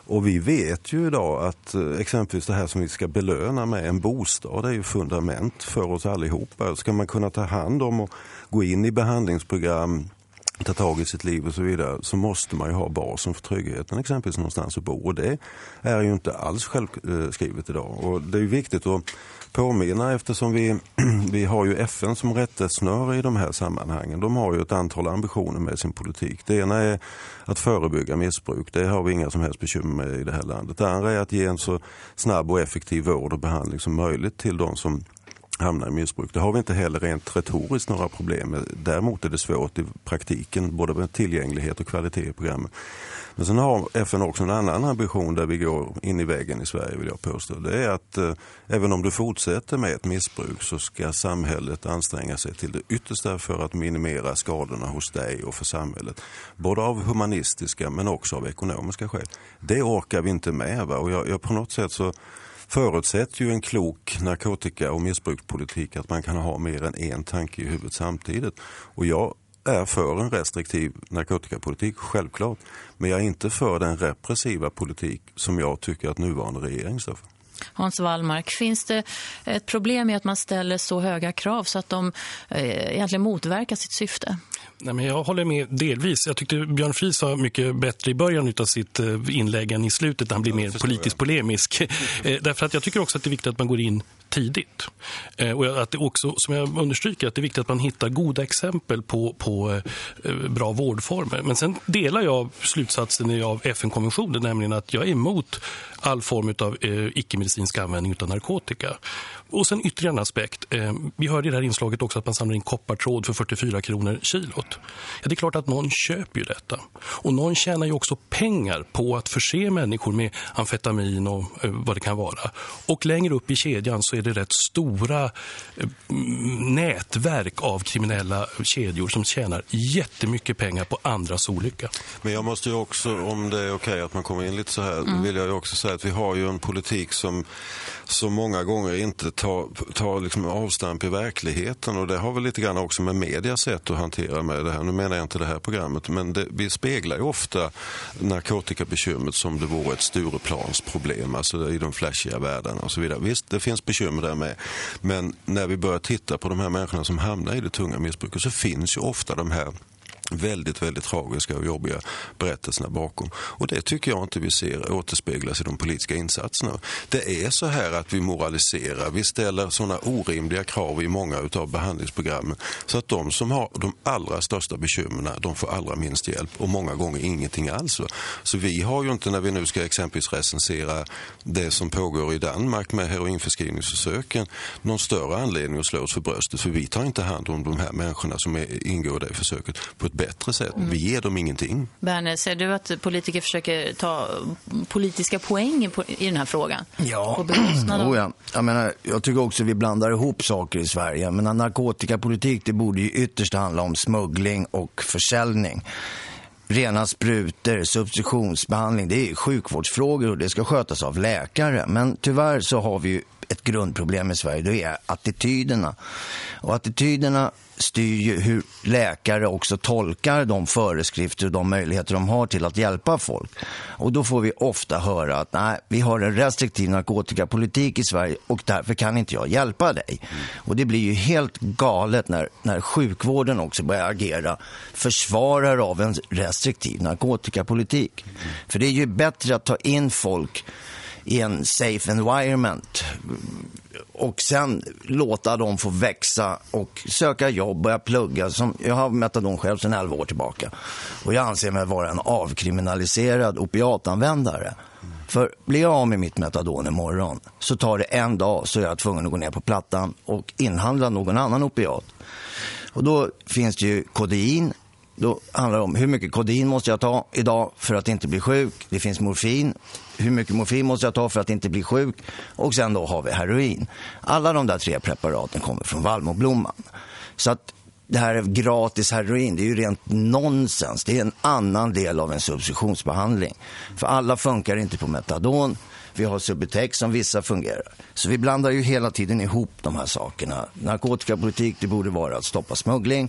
Speaker 11: Och vi vet ju idag att eh, exempelvis det här som vi ska belöna med en bostad är ju fundament för oss allihopa. Ska man kunna ta hand om och gå in i behandlingsprogram ta tag i sitt liv och så vidare så måste man ju ha basen för tryggheten, exempelvis någonstans att bo. Och det är ju inte alls självskrivet idag. Och det är viktigt att påminna eftersom vi, vi har ju FN som rättesnöre i de här sammanhangen. De har ju ett antal ambitioner med sin politik. Det ena är att förebygga missbruk. Det har vi inga som helst bekymmer med i det här landet. Det andra är att ge en så snabb och effektiv vård och behandling som möjligt till de som hamnar i missbruk. Det har vi inte heller rent retoriskt några problem med. Däremot är det svårt i praktiken, både med tillgänglighet och kvalitet i programmet. Men sen har FN också en annan ambition där vi går in i väggen i Sverige vill jag påstå. Det är att eh, även om du fortsätter med ett missbruk så ska samhället anstränga sig till det yttersta för att minimera skadorna hos dig och för samhället. Både av humanistiska men också av ekonomiska skäl. Det orkar vi inte med va? och jag, jag på något sätt så förutsätter ju en klok narkotika och missbrukspolitik att man kan ha mer än en tanke i huvudet samtidigt. Och jag är för en restriktiv narkotikapolitik, självklart. Men jag är inte för den repressiva politik som jag tycker att nuvarande regering står för.
Speaker 1: Hans Wallmark, finns det ett problem med att man ställer så höga krav så att de eh, egentligen motverkar sitt syfte?
Speaker 9: Nej, men jag håller med delvis. Jag tyckte Björn Fries var mycket bättre i början av sitt eh, inlägg än i slutet. Han blir mer politiskt polemisk. Eh, därför att jag tycker också att det är viktigt att man går in tidigt. Eh, och att det också, som jag understryker, att det är viktigt att man hittar goda exempel på, på bra vårdformer. Men sen delar jag slutsatsen av FN-konventionen, nämligen att jag är emot all form av icke-medicinsk användning av narkotika. Och sen ytterligare en aspekt. Eh, vi hörde i det här inslaget också att man samlar in koppartråd för 44 kronor kilot. Ja, det är klart att någon köper ju detta. Och någon tjänar ju också pengar på att förse människor med amfetamin och eh, vad det kan vara. Och längre upp i kedjan så är det rätt stora eh, nätverk av kriminella kedjor som tjänar jättemycket pengar på andras olycka.
Speaker 11: Men jag måste ju också, om det är okej okay att man kommer in lite så här, mm. vill jag ju också säga att vi har ju en politik som, som många gånger inte tar ta liksom avstamp i verkligheten och det har väl lite grann också med medias sätt att hantera med det här. Nu menar jag inte det här programmet men det, vi speglar ju ofta narkotikabekymret som det vore ett Stureplansproblem, alltså i de flashiga världarna och så vidare. Visst, det finns bekymmer där med. Men när vi börjar titta på de här människorna som hamnar i det tunga missbruket så finns ju ofta de här väldigt, väldigt tragiska och jobbiga berättelserna bakom. Och det tycker jag inte vi ser återspeglas i de politiska insatserna. Det är så här att vi moraliserar, vi ställer sådana orimliga krav i många av behandlingsprogrammen så att de som har de allra största bekymren, de får allra minst hjälp och många gånger ingenting alls. Så vi har ju inte när vi nu ska exempelvis recensera det som pågår i Danmark med heroinförskrivningsförsöken någon större anledning att slå oss för bröstet för vi tar inte hand om de här människorna som är, ingår i det försöket på ett bättre sätt. Mm. Vi ger dem ingenting.
Speaker 1: Berner, ser du att politiker försöker ta politiska poäng i den här frågan?
Speaker 10: Ja, oh, ja. Jag, menar, jag tycker också att vi blandar ihop saker i Sverige. Menar, narkotikapolitik det borde ju ytterst handla om smuggling och försäljning rena sprutor, substitutionsbehandling, det är sjukvårdsfrågor och det ska skötas av läkare. Men tyvärr så har vi ju ett grundproblem i Sverige, det är attityderna. Och attityderna styr ju hur läkare också tolkar de föreskrifter och de möjligheter de har till att hjälpa folk. Och då får vi ofta höra att nej, vi har en restriktiv narkotikapolitik i Sverige och därför kan inte jag hjälpa dig. Och det blir ju helt galet när, när sjukvården också börjar agera försvarare av en restriktiv narkotikapolitik. För det är ju bättre att ta in folk i en safe environment och sen låta dem få växa och söka jobb, börja plugga. Som, jag har metadon själv sedan 11 år tillbaka. Och jag anser mig vara en avkriminaliserad opiatanvändare. För blir jag av med mitt metadon imorgon så tar det en dag så är jag tvungen att gå ner på plattan och inhandla någon annan opiat. Och då finns det ju kodein då handlar det om hur mycket kodin måste jag ta idag för att inte bli sjuk. Det finns morfin. Hur mycket morfin måste jag ta för att inte bli sjuk? Och sen då har vi heroin. Alla de där tre preparaten kommer från vallmoblomman. Så att det här är gratis heroin, det är ju rent nonsens. Det är en annan del av en substitutionsbehandling. För alla funkar inte på metadon. Vi har Subutex som vissa fungerar. Så vi blandar ju hela tiden ihop de här sakerna. Narkotikapolitik, det borde vara att stoppa smuggling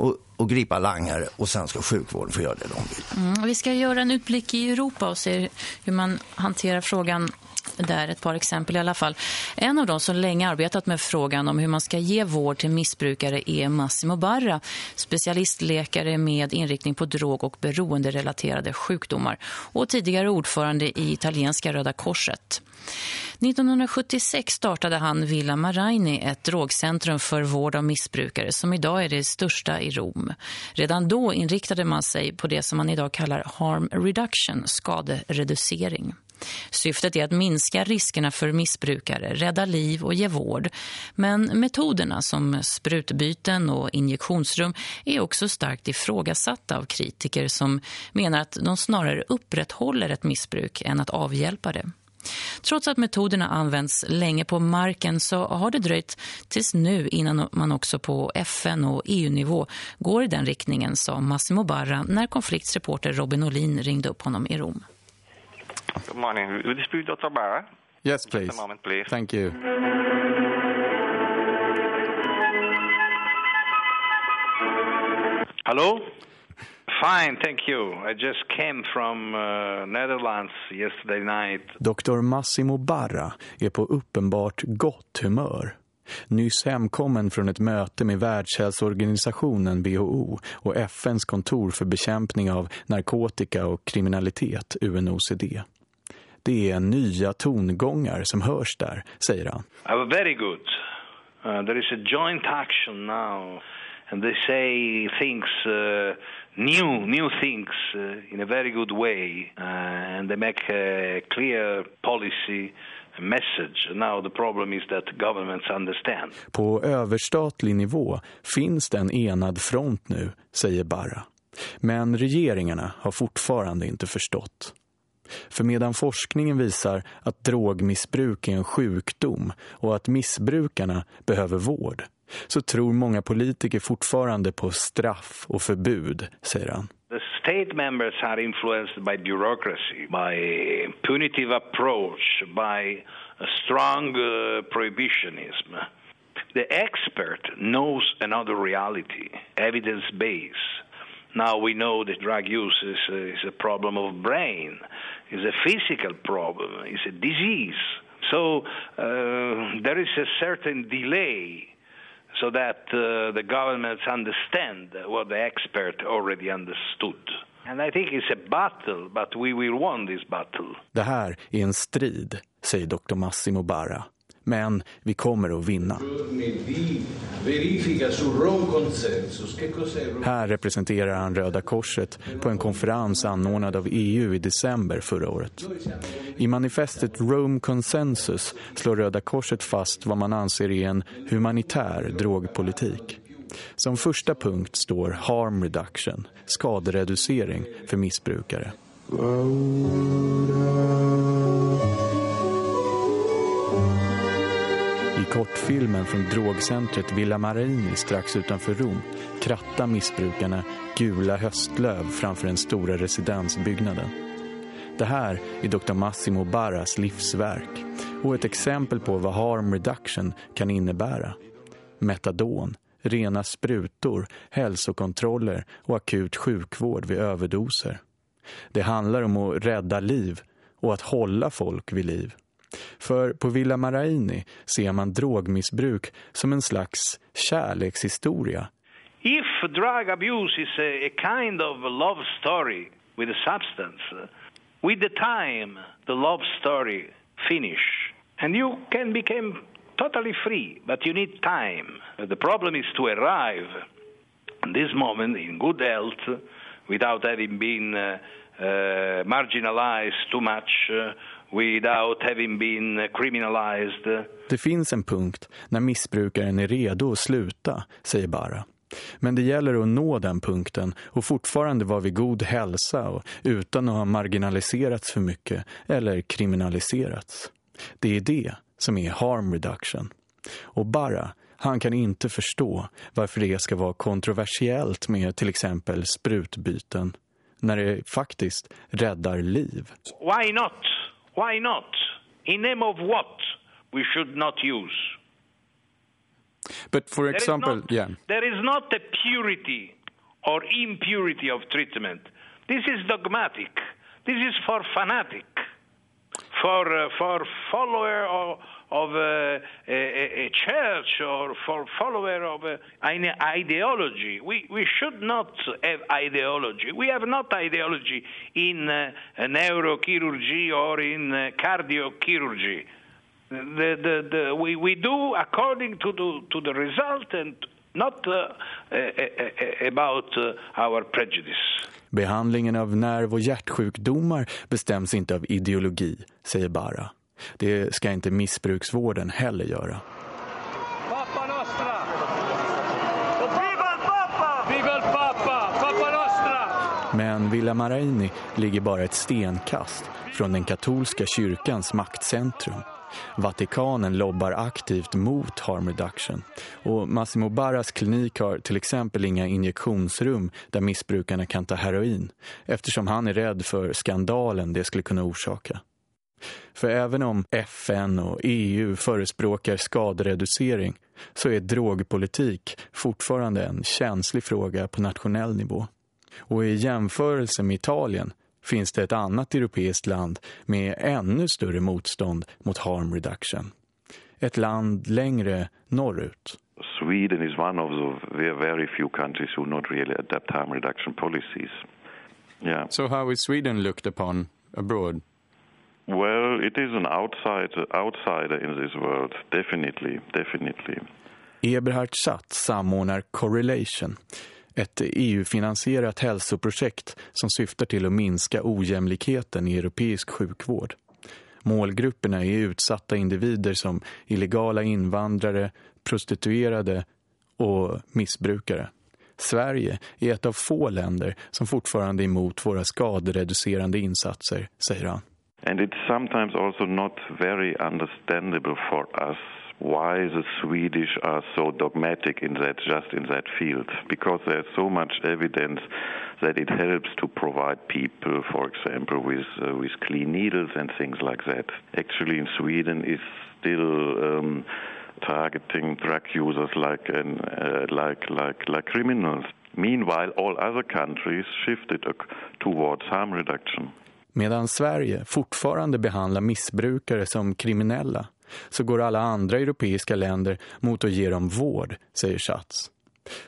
Speaker 10: och, och gripa langare och sen ska sjukvården få göra det de vill.
Speaker 1: Mm, vi ska göra en utblick i Europa och se hur man hanterar frågan där ett par exempel i alla fall. En av dem som länge arbetat med frågan om hur man ska ge vård till missbrukare är Massimo Barra, specialistläkare med inriktning på drog- och beroenderelaterade sjukdomar och tidigare ordförande i italienska Röda Korset. 1976 startade han Villa Maraini, ett drogcentrum för vård av missbrukare som idag är det största i Rom. Redan då inriktade man sig på det som man idag kallar harm reduction, skadereducering. Syftet är att minska riskerna för missbrukare, rädda liv och ge vård. Men metoderna som sprutbyten och injektionsrum är också starkt ifrågasatta av kritiker som menar att de snarare upprätthåller ett missbruk än att avhjälpa det. Trots att metoderna används länge på marken så har det dröjt tills nu innan man också på FN- och EU-nivå går i den riktningen, sa Massimo Barra när konfliktsreporter Robin Olin ringde upp honom i Rom.
Speaker 12: Good morning. Would this be Dr. Barra?
Speaker 13: Yes, please.
Speaker 12: Just a moment, please.
Speaker 13: Thank you.
Speaker 12: Hello? Fine, thank you. I just came from uh, Netherlands yesterday night.
Speaker 13: Dr. Massimo Barra är på uppenbart gott humör. Nyss hemkommen från ett möte med Världshälsoorganisationen WHO och FNs kontor för bekämpning av narkotika och kriminalitet UNOCD. Det är nya tongångar som hörs där, säger han.
Speaker 12: Uh, very good. Uh, there is a joint action now and they say things uh, new new things uh, in a very good way uh, and they make a clear policy message. Now the problem is that governments understand.
Speaker 13: På överstatlig nivå finns det en enad front nu, säger Barra. Men regeringarna har fortfarande inte förstått. För medan forskningen visar att drogmissbruk är en sjukdom och att missbrukarna behöver vård så tror många politiker fortfarande på straff och förbud, säger han.
Speaker 12: The state members are influenced by bureaucracy, by punitive approach, by a strong uh, prohibitionism. The expert knows another reality, evidence-based. Now we know that drug use is, uh, is a problem of brain, is a physical problem, is a disease. So uh, there is a certain delay so that uh, the governments understand what the expert already understood. And I think it's a battle, but we will win this battle.
Speaker 13: Det här är en strid, säger Dr. Massimo Barra. Men vi kommer att vinna. Här representerar han Röda Korset på en konferens anordnad av EU i december förra året. I manifestet Rome Consensus slår Röda Korset fast vad man anser är en humanitär drogpolitik. Som första punkt står harm reduction, skadereducering för missbrukare. Kortfilmen från drogcentret Villa Marini strax utanför Rom krattar missbrukarna gula höstlöv framför den stora residensbyggnaden. Det här är Dr. Massimo Barras livsverk och ett exempel på vad harm reduction kan innebära. Metadon, rena sprutor, hälsokontroller och akut sjukvård vid överdoser. Det handlar om att rädda liv och att hålla folk vid liv. För på Villa Maraini ser man drogmissbruk som en slags kärlekshistoria.
Speaker 12: If drug abuse is a, a kind of a love story with a substance, with the time the love story finish and you can become totally free, but you need time. The problem is to arrive in this moment in good health without having been uh, uh, marginalized too much, uh, without having been criminalized.
Speaker 13: Det finns en punkt när missbrukaren är redo att sluta, säger Barra. Men det gäller att nå den punkten och fortfarande vara vid god hälsa och utan att ha marginaliserats för mycket eller kriminaliserats. Det är det som är harm reduction. Och bara, han kan inte förstå varför det ska vara kontroversiellt med till exempel sprutbyten när det faktiskt räddar liv.
Speaker 12: Why not? Why not? In name of what we should not use?
Speaker 13: But for example,
Speaker 12: not-
Speaker 13: yeah.
Speaker 12: There is not a purity or impurity of treatment. This is dogmatic. This is for fanatic, for uh, for follower of, of uh, a, a, a church or for follower of uh, an ideology. We we should not have ideology. We have not ideology in uh, neurochirurgy or in uh, cardiochirurgy. The, the, the, we, we do according to the, to the result and not uh, about our prejudice.
Speaker 13: Behandlingen av nerv- och hjärtsjukdomar bestäms inte av ideologi, säger Bara. Det ska inte missbruksvården heller göra.
Speaker 14: Nostra! Nostra!
Speaker 13: Men Villa Maraini ligger bara ett stenkast från den katolska kyrkans maktcentrum. Vatikanen lobbar aktivt mot harm reduction och Massimo Barras klinik har till exempel inga injektionsrum där missbrukarna kan ta heroin eftersom han är rädd för skandalen det skulle kunna orsaka. För även om FN och EU förespråkar skadereducering så är drogpolitik fortfarande en känslig fråga på nationell nivå. Och i jämförelse med Italien finns det ett annat europeiskt land med ännu större motstånd mot harm reduction. Ett land längre norrut.
Speaker 15: Sweden is one of the very, few countries who not really adapt harm reduction policies. Yeah.
Speaker 13: So how is Sweden looked upon abroad?
Speaker 15: Well, it is an outside, outsider in this world, definitely, definitely.
Speaker 13: Eberhard Schatz samordnar Correlation, ett EU-finansierat hälsoprojekt som syftar till att minska ojämlikheten i europeisk sjukvård. Målgrupperna är utsatta individer som illegala invandrare, prostituerade och missbrukare. Sverige är ett av få länder som fortfarande är emot våra skadereducerande insatser, säger han.
Speaker 15: And it's sometimes also not very understandable for us why the Swedish are so dogmatic in that, just in that field, because there's so much evidence that it helps to provide people, for example, with uh, with clean needles and things like that. Actually, in Sweden, is still um, targeting drug users like an, uh, like like like criminals. Meanwhile, all other countries shifted towards harm reduction.
Speaker 13: Medan Sverige fortfarande behandlar missbrukare som kriminella så går alla andra europeiska länder mot att ge dem vård, säger Schatz.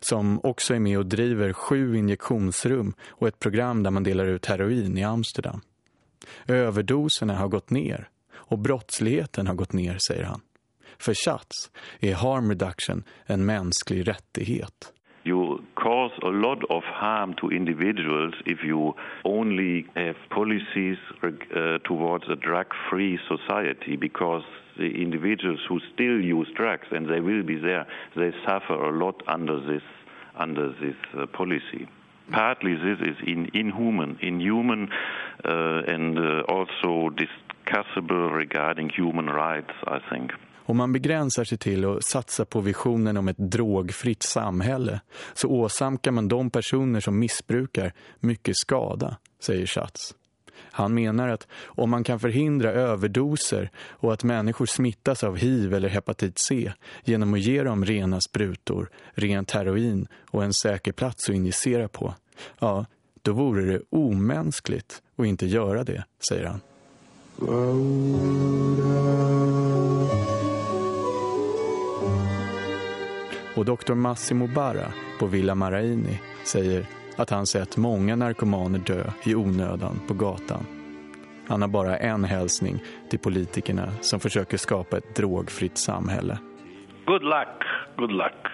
Speaker 13: Som också är med och driver sju injektionsrum och ett program där man delar ut heroin i Amsterdam. Överdoserna har gått ner och brottsligheten har gått ner, säger han. För Schatz är harm reduction en mänsklig rättighet.
Speaker 15: You cause a lot of harm to individuals if you only have policies uh, towards a drug-free society because the individuals who still use drugs and they will be there they suffer a lot under this under this uh, policy. Partly this is in, inhuman inhuman uh, and also discussable regarding human rights i think
Speaker 13: Om man begränsar sig till att satsa på visionen om ett drogfritt samhälle så åsamkar man de personer som missbrukar mycket skada, säger Schatz. Han menar att om man kan förhindra överdoser och att människor smittas av hiv eller hepatit C genom att ge dem rena sprutor, rent heroin och en säker plats att injicera på, ja, då vore det omänskligt att inte göra det, säger han. Och doktor Massimo Barra på Villa Maraini säger att han sett många narkomaner dö i onödan på gatan. Han har bara en hälsning till politikerna som försöker skapa ett drogfritt samhälle.
Speaker 12: Good luck, good luck.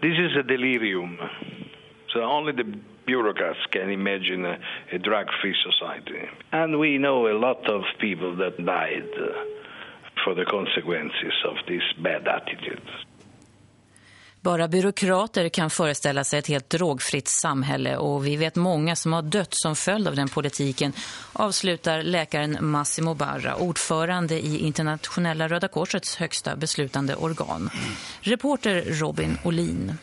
Speaker 12: This is a delirium. So only the bureaucrats can imagine a, a drug-free society. And we know a lot of people that died for the consequences of this bad attitude.
Speaker 1: Bara byråkrater kan föreställa sig ett helt drogfritt samhälle och vi vet många som har dött som följd av den politiken avslutar läkaren Massimo Barra, ordförande i Internationella Röda Korsets högsta beslutande organ. Reporter Robin Olin.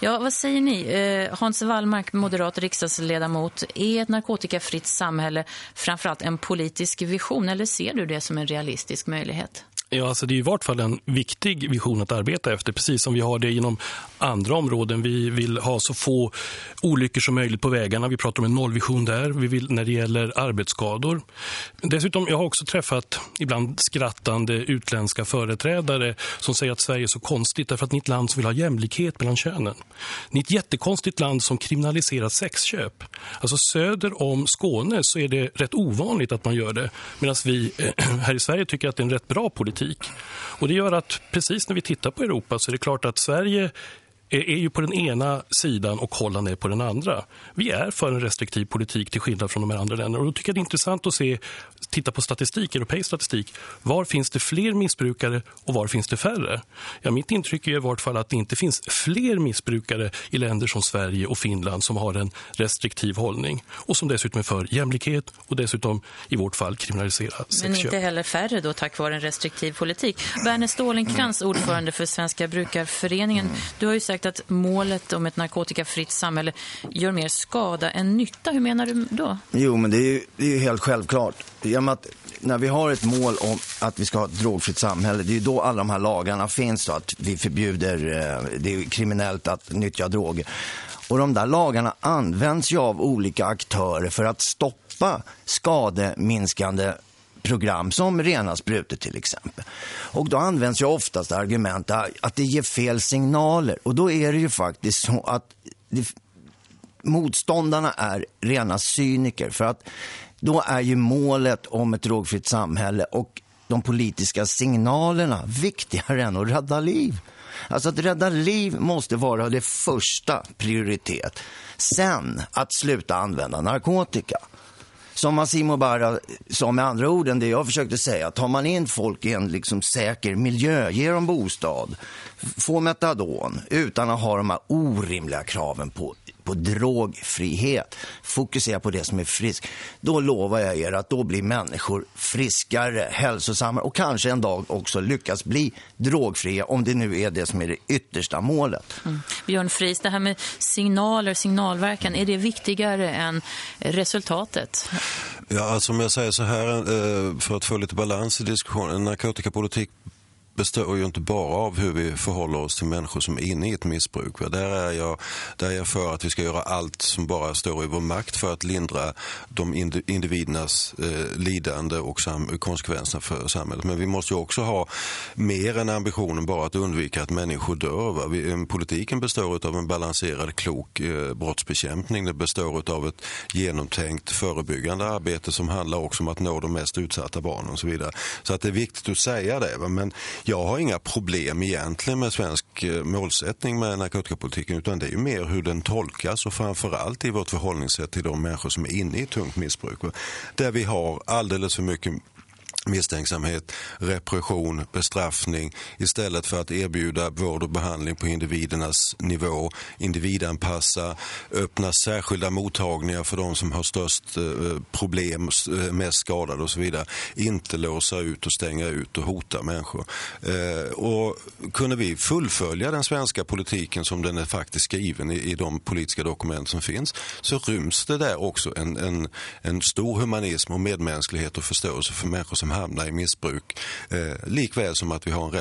Speaker 1: Ja, vad säger ni? Eh, Hans Wallmark, moderat riksdagsledamot, är ett narkotikafritt samhälle framförallt en politisk vision eller ser du det som en realistisk möjlighet?
Speaker 9: Ja, alltså det är i vart fall en viktig vision att arbeta efter, precis som vi har det inom andra områden. Vi vill ha så få olyckor som möjligt på vägarna. Vi pratar om en nollvision där. Vi vill när det gäller arbetsskador. Dessutom, jag har också träffat ibland skrattande utländska företrädare som säger att Sverige är så konstigt därför att ni är ett land som vill ha jämlikhet mellan könen. Ni är ett jättekonstigt land som kriminaliserar sexköp. Alltså söder om Skåne så är det rätt ovanligt att man gör det medan vi eh, här i Sverige tycker att det är en rätt bra politik politik. Och det gör att precis när vi tittar på Europa så är det klart att Sverige är ju på den ena sidan och Holland är på den andra. Vi är för en restriktiv politik till skillnad från de andra länderna. Och då tycker jag det är intressant att se, titta på statistik, europeisk statistik. Var finns det fler missbrukare och var finns det färre? Ja, mitt intryck är i vart fall att det inte finns fler missbrukare i länder som Sverige och Finland som har en restriktiv hållning och som dessutom är för jämlikhet och dessutom i vårt fall kriminalisera sexköp.
Speaker 1: Men inte heller färre då tack vare en restriktiv politik. Berner Stålenkrans, ordförande för Svenska brukarföreningen. Du har ju sagt sagt att målet om ett narkotikafritt samhälle gör mer skada än nytta. Hur menar du då?
Speaker 10: Jo, men det är ju, det är ju helt självklart. att när vi har ett mål om att vi ska ha ett drogfritt samhälle, det är ju då alla de här lagarna finns. Då, att vi förbjuder, eh, det är kriminellt att nyttja droger. Och de där lagarna används ju av olika aktörer för att stoppa skademinskande program som rena sprutor till exempel. Och då används ju oftast argument att det ger fel signaler. Och då är det ju faktiskt så att det, motståndarna är rena cyniker. För att då är ju målet om ett drogfritt samhälle och de politiska signalerna viktigare än att rädda liv. Alltså att rädda liv måste vara det första prioritet. Sen att sluta använda narkotika som Massimo Barra sa med andra ord än det jag försökte säga, tar man in folk i en liksom säker miljö, ger dem bostad, får metadon utan att ha de här orimliga kraven på på drogfrihet, fokusera på det som är friskt, då lovar jag er att då blir människor friskare, hälsosammare och kanske en dag också lyckas bli drogfria om det nu är det som är det yttersta målet.
Speaker 1: Mm. Björn Fries, det här med signaler, signalverkan, är det viktigare än resultatet?
Speaker 11: Ja, alltså om jag säger så här, eh, för att få lite balans i diskussionen, narkotikapolitik består ju inte bara av hur vi förhåller oss till människor som är inne i ett missbruk. Där är, jag, där är jag för att vi ska göra allt som bara står i vår makt för att lindra de individernas eh, lidande och konsekvenserna för samhället. Men vi måste också ha mer än ambitionen bara att undvika att människor dör. Vi, eh, politiken består av en balanserad, klok eh, brottsbekämpning. Det består av ett genomtänkt förebyggande arbete som handlar också om att nå de mest utsatta barnen och så vidare. Så att det är viktigt att säga det. Va? Men jag har inga problem egentligen med svensk eh, målsättning med narkotikapolitiken utan det är ju mer hur den tolkas och framförallt i vårt förhållningssätt till de människor som är inne i tungt missbruk. Där vi har alldeles för mycket misstänksamhet, repression, bestraffning istället för att erbjuda vård och behandling på individernas nivå, individanpassa, öppna särskilda mottagningar för de som har störst eh, problem, eh, mest skadade och så vidare. Inte låsa ut och stänga ut och hota människor. Eh, och kunde vi fullfölja den svenska politiken som den är faktiskt skriven i, de politiska dokument som finns så ryms det där också en, en, en stor humanism och medmänsklighet och förståelse för människor som hamna i missbruk. Eh, likväl som att vi har en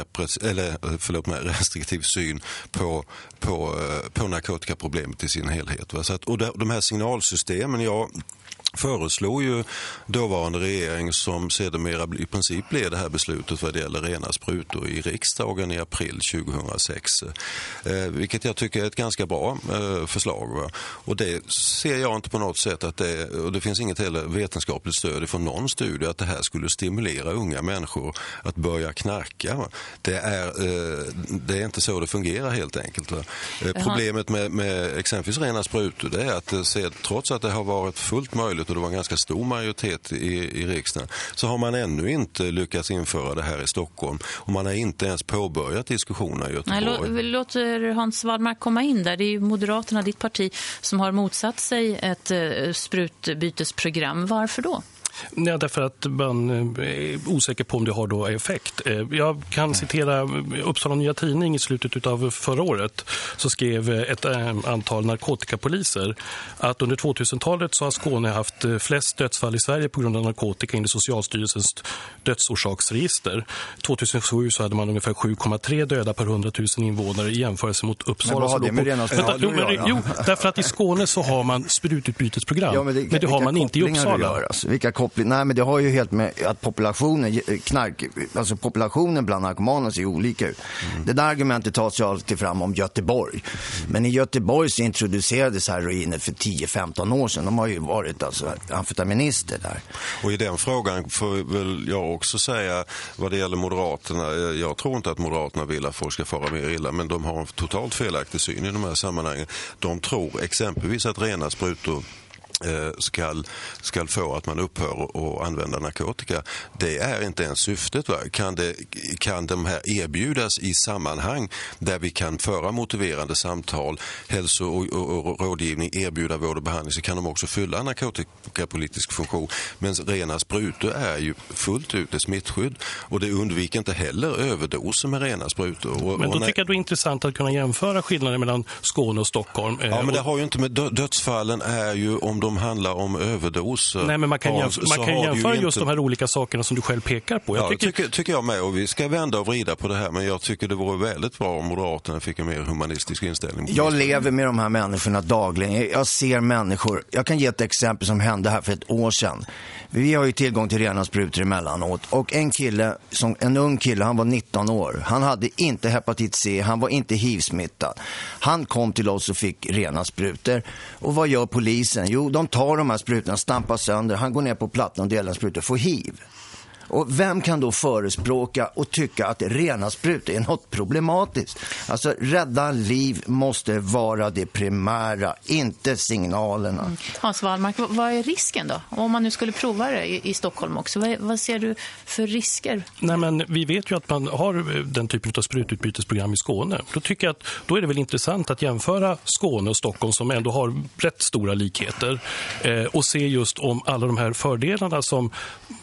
Speaker 11: eller, eh, förlåt mig, restriktiv syn på, på, eh, på narkotikaproblemet i sin helhet. Va? Så att, och de här signalsystemen, ja föreslog ju dåvarande regering som sedermera i princip blev det här beslutet vad det gäller rena sprutor i riksdagen i april 2006. Eh, vilket jag tycker är ett ganska bra eh, förslag. Va? Och det ser jag inte på något sätt att det, och det finns inget heller vetenskapligt stöd från någon studie att det här skulle stimulera unga människor att börja knarka. Va? Det, är, eh, det är inte så det fungerar helt enkelt. Eh, problemet med, med exempelvis rena sprutor det är att det, trots att det har varit fullt möjligt beslutet och det var en ganska stor majoritet i, i riksdagen så har man ännu inte lyckats införa det här i Stockholm och man har inte ens påbörjat diskussionerna i Göteborg.
Speaker 1: Nej, lå, låter Hans Wallmark komma in där. Det är ju Moderaterna, ditt parti, som har motsatt sig ett eh, sprutbytesprogram. Varför då?
Speaker 9: Ja, därför att man eh, är osäker på om det har då effekt. Eh, jag kan citera Uppsala Nya Tidning i slutet av förra året så skrev ett eh, antal narkotikapoliser att under 2000-talet så har Skåne haft flest dödsfall i Sverige på grund av narkotika enligt Socialstyrelsens dödsorsaksregister. 2007 så hade man ungefär 7,3 döda per 100 000 invånare i jämförelse mot Uppsala.
Speaker 10: Men det med rena
Speaker 9: Vänta, jo, men, jo, därför att i Skåne så har man sprututbytesprogram.
Speaker 10: Ja, men det,
Speaker 9: men det har man inte i Uppsala.
Speaker 10: Alltså. Vilka koppling, nej men det har ju helt med att populationen, knark, alltså populationen bland narkomaner ser olika ut. Mm. Det där argumentet tas ju alltid fram om Göteborg. Mm. Men i Göteborg så introducerades heroinet för 10-15 år sedan. De har ju varit alltså amfetaminister där.
Speaker 11: Och i den frågan får väl jag också säga vad det gäller Moderaterna. Jag tror inte att Moderaterna vill att folk ska fara mer illa men de har en totalt felaktig syn i de här sammanhangen. De tror exempelvis att rena sprutor Eh, ska, ska få att man upphör att använda narkotika. Det är inte ens syftet. Va? Kan, det, kan de här erbjudas i sammanhang där vi kan föra motiverande samtal, hälso och, och, och rådgivning, erbjuda vård och behandling så kan de också fylla en narkotikapolitisk funktion. Men rena sprutor är ju fullt ut ett smittskydd och det undviker inte heller överdoser med rena sprutor. Och,
Speaker 9: men då tycker jag det är intressant att kunna jämföra skillnaden mellan Skåne och Stockholm.
Speaker 11: Ja, men det har ju inte med dödsfallen är ju om de handlar om överdoser.
Speaker 9: Nej, men man kan, jämf man kan jämföra just inte... de här olika sakerna som du själv pekar på.
Speaker 11: Jag ja, tycker... Tycker, tycker jag med och vi ska vända och vrida på det här men jag tycker det vore väldigt bra om Moderaterna fick en mer humanistisk inställning.
Speaker 10: Jag lever med de här människorna dagligen. Jag ser människor. Jag kan ge ett exempel som hände här för ett år sedan. Vi har ju tillgång till rena sprutor emellanåt och en kille, som, en ung kille, han var 19 år. Han hade inte hepatit C, han var inte hiv-smittad. Han kom till oss och fick rena sprutor. Och vad gör polisen? Jo, de tar de här sprutorna, stampar sönder. Han går ner på plattan och delar sprutor, får hiv. Och vem kan då förespråka och tycka att rena sprutor är något problematiskt? Alltså rädda liv måste vara det primära, inte signalerna. Mm.
Speaker 1: Hans Wallmark, vad är risken då? Om man nu skulle prova det i, i Stockholm också, vad, vad, ser du för risker?
Speaker 9: Nej, men vi vet ju att man har eh, den typen av sprututbytesprogram i Skåne. Då tycker jag att då är det väl intressant att jämföra Skåne och Stockholm som ändå har rätt stora likheter eh, och se just om alla de här fördelarna som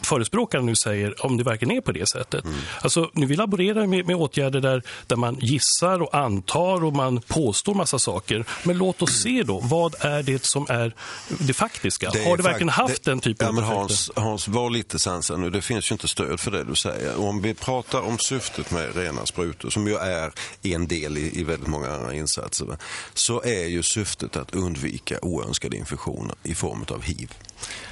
Speaker 9: förespråkaren nu säger säger om det verkligen är på det sättet. Mm. Alltså, nu vi laborerar med, med åtgärder där, där man gissar och antar och man påstår massa saker. Men låt oss se då, vad är det som är det faktiska? Det Har det verkligen haft det, den typen
Speaker 11: ja, men Hans, Hans, var lite sansad nu. Det finns ju inte stöd för det du säger. Och om vi pratar om syftet med rena sprutor, som ju är en del i, i väldigt många andra insatser, så är ju syftet att undvika oönskade infektioner i form av hiv.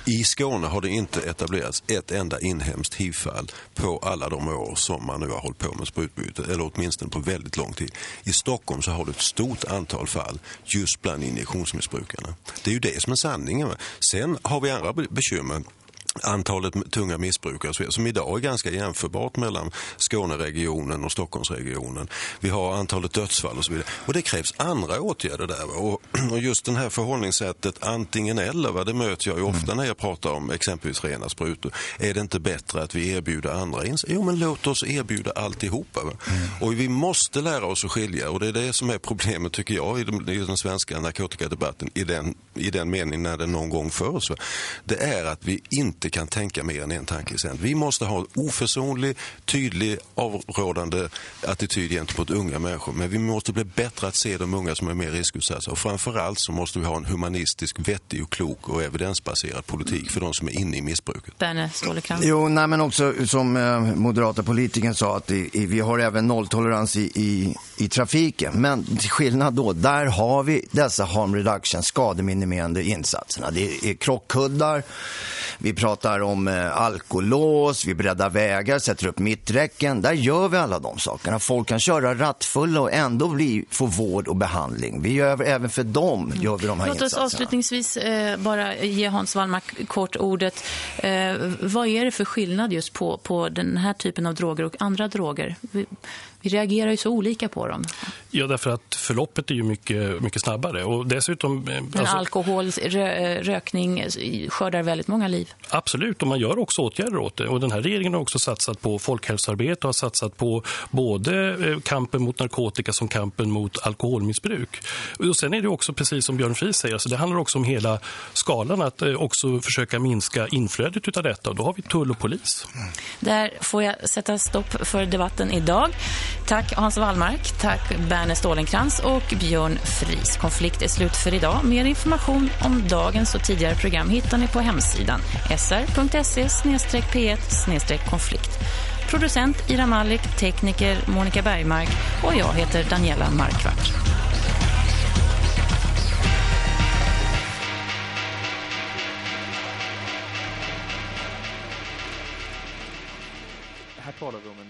Speaker 11: I Skåne har det inte etablerats ett enda inhemskt HIV-fall på alla de år som man nu har hållit på med sprutbyte, eller åtminstone på väldigt lång tid. I Stockholm så har du ett stort antal fall just bland injektionsmissbrukarna. Det är ju det som är sanningen. Sen har vi andra bekymmer antalet tunga missbrukare som idag är ganska jämförbart mellan Skåneregionen och Stockholmsregionen. Vi har antalet dödsfall och så vidare. Och det krävs andra åtgärder där. Och, och just det här förhållningssättet antingen eller, va, det möter jag ju ofta mm. när jag pratar om exempelvis rena sprutor. Är det inte bättre att vi erbjuder andra insatser? Jo, men låt oss erbjuda alltihopa. Va? Mm. Och vi måste lära oss att skilja och det är det som är problemet tycker jag i den, i den svenska narkotikadebatten i den, i den mening när den någon gång förs. Va? Det är att vi inte inte kan tänka mer än en tanke sen. Vi måste ha en oförsonlig, tydlig, avrådande attityd gentemot unga människor. Men vi måste bli bättre att se de unga som är mer riskutsatta. Och framförallt så måste vi ha en humanistisk, vettig och klok och evidensbaserad politik för de som är inne i missbruket.
Speaker 1: Stålekrans.
Speaker 10: Jo, nej, men också som eh, moderata politikern sa att i, i, vi har även nolltolerans i, i, i trafiken. Men till skillnad då, där har vi dessa harm reduction, skademinimerande insatserna. Det är krockkuddar, vi pratar om eh, alkolås, vi breddar vägar, sätter upp mitträcken. Där gör vi alla de sakerna. Folk kan köra rattfulla och ändå bli, få vård och behandling. Vi gör även för dem gör vi de här
Speaker 1: Låt oss avslutningsvis eh, bara ge Hans Wallmark kort ordet. Eh, vad är det för skillnad just på, på den här typen av droger och andra droger? Vi reagerar ju så olika på dem.
Speaker 9: Ja, därför att förloppet är ju mycket, mycket snabbare. Och dessutom...
Speaker 1: Men alltså, alkohol, rö, rökning skördar väldigt många liv.
Speaker 9: Absolut, och man gör också åtgärder åt det. Och den här regeringen har också satsat på folkhälsoarbete och har satsat på både kampen mot narkotika som kampen mot alkoholmissbruk. Och sen är det också precis som Björn Fries säger, alltså det handlar också om hela skalan att också försöka minska inflödet av detta. Och då har vi tull och polis.
Speaker 1: Där får jag sätta stopp för debatten idag. Tack Hans Wallmark, tack Berne Stålenkrans och Björn Fris. Konflikt är slut för idag. Mer information om dagens och tidigare program hittar ni på hemsidan sr.se-p1-konflikt. Producent Ira Malik, tekniker Monica Bergmark och jag heter Daniela Markvart.
Speaker 13: Här talar vi om en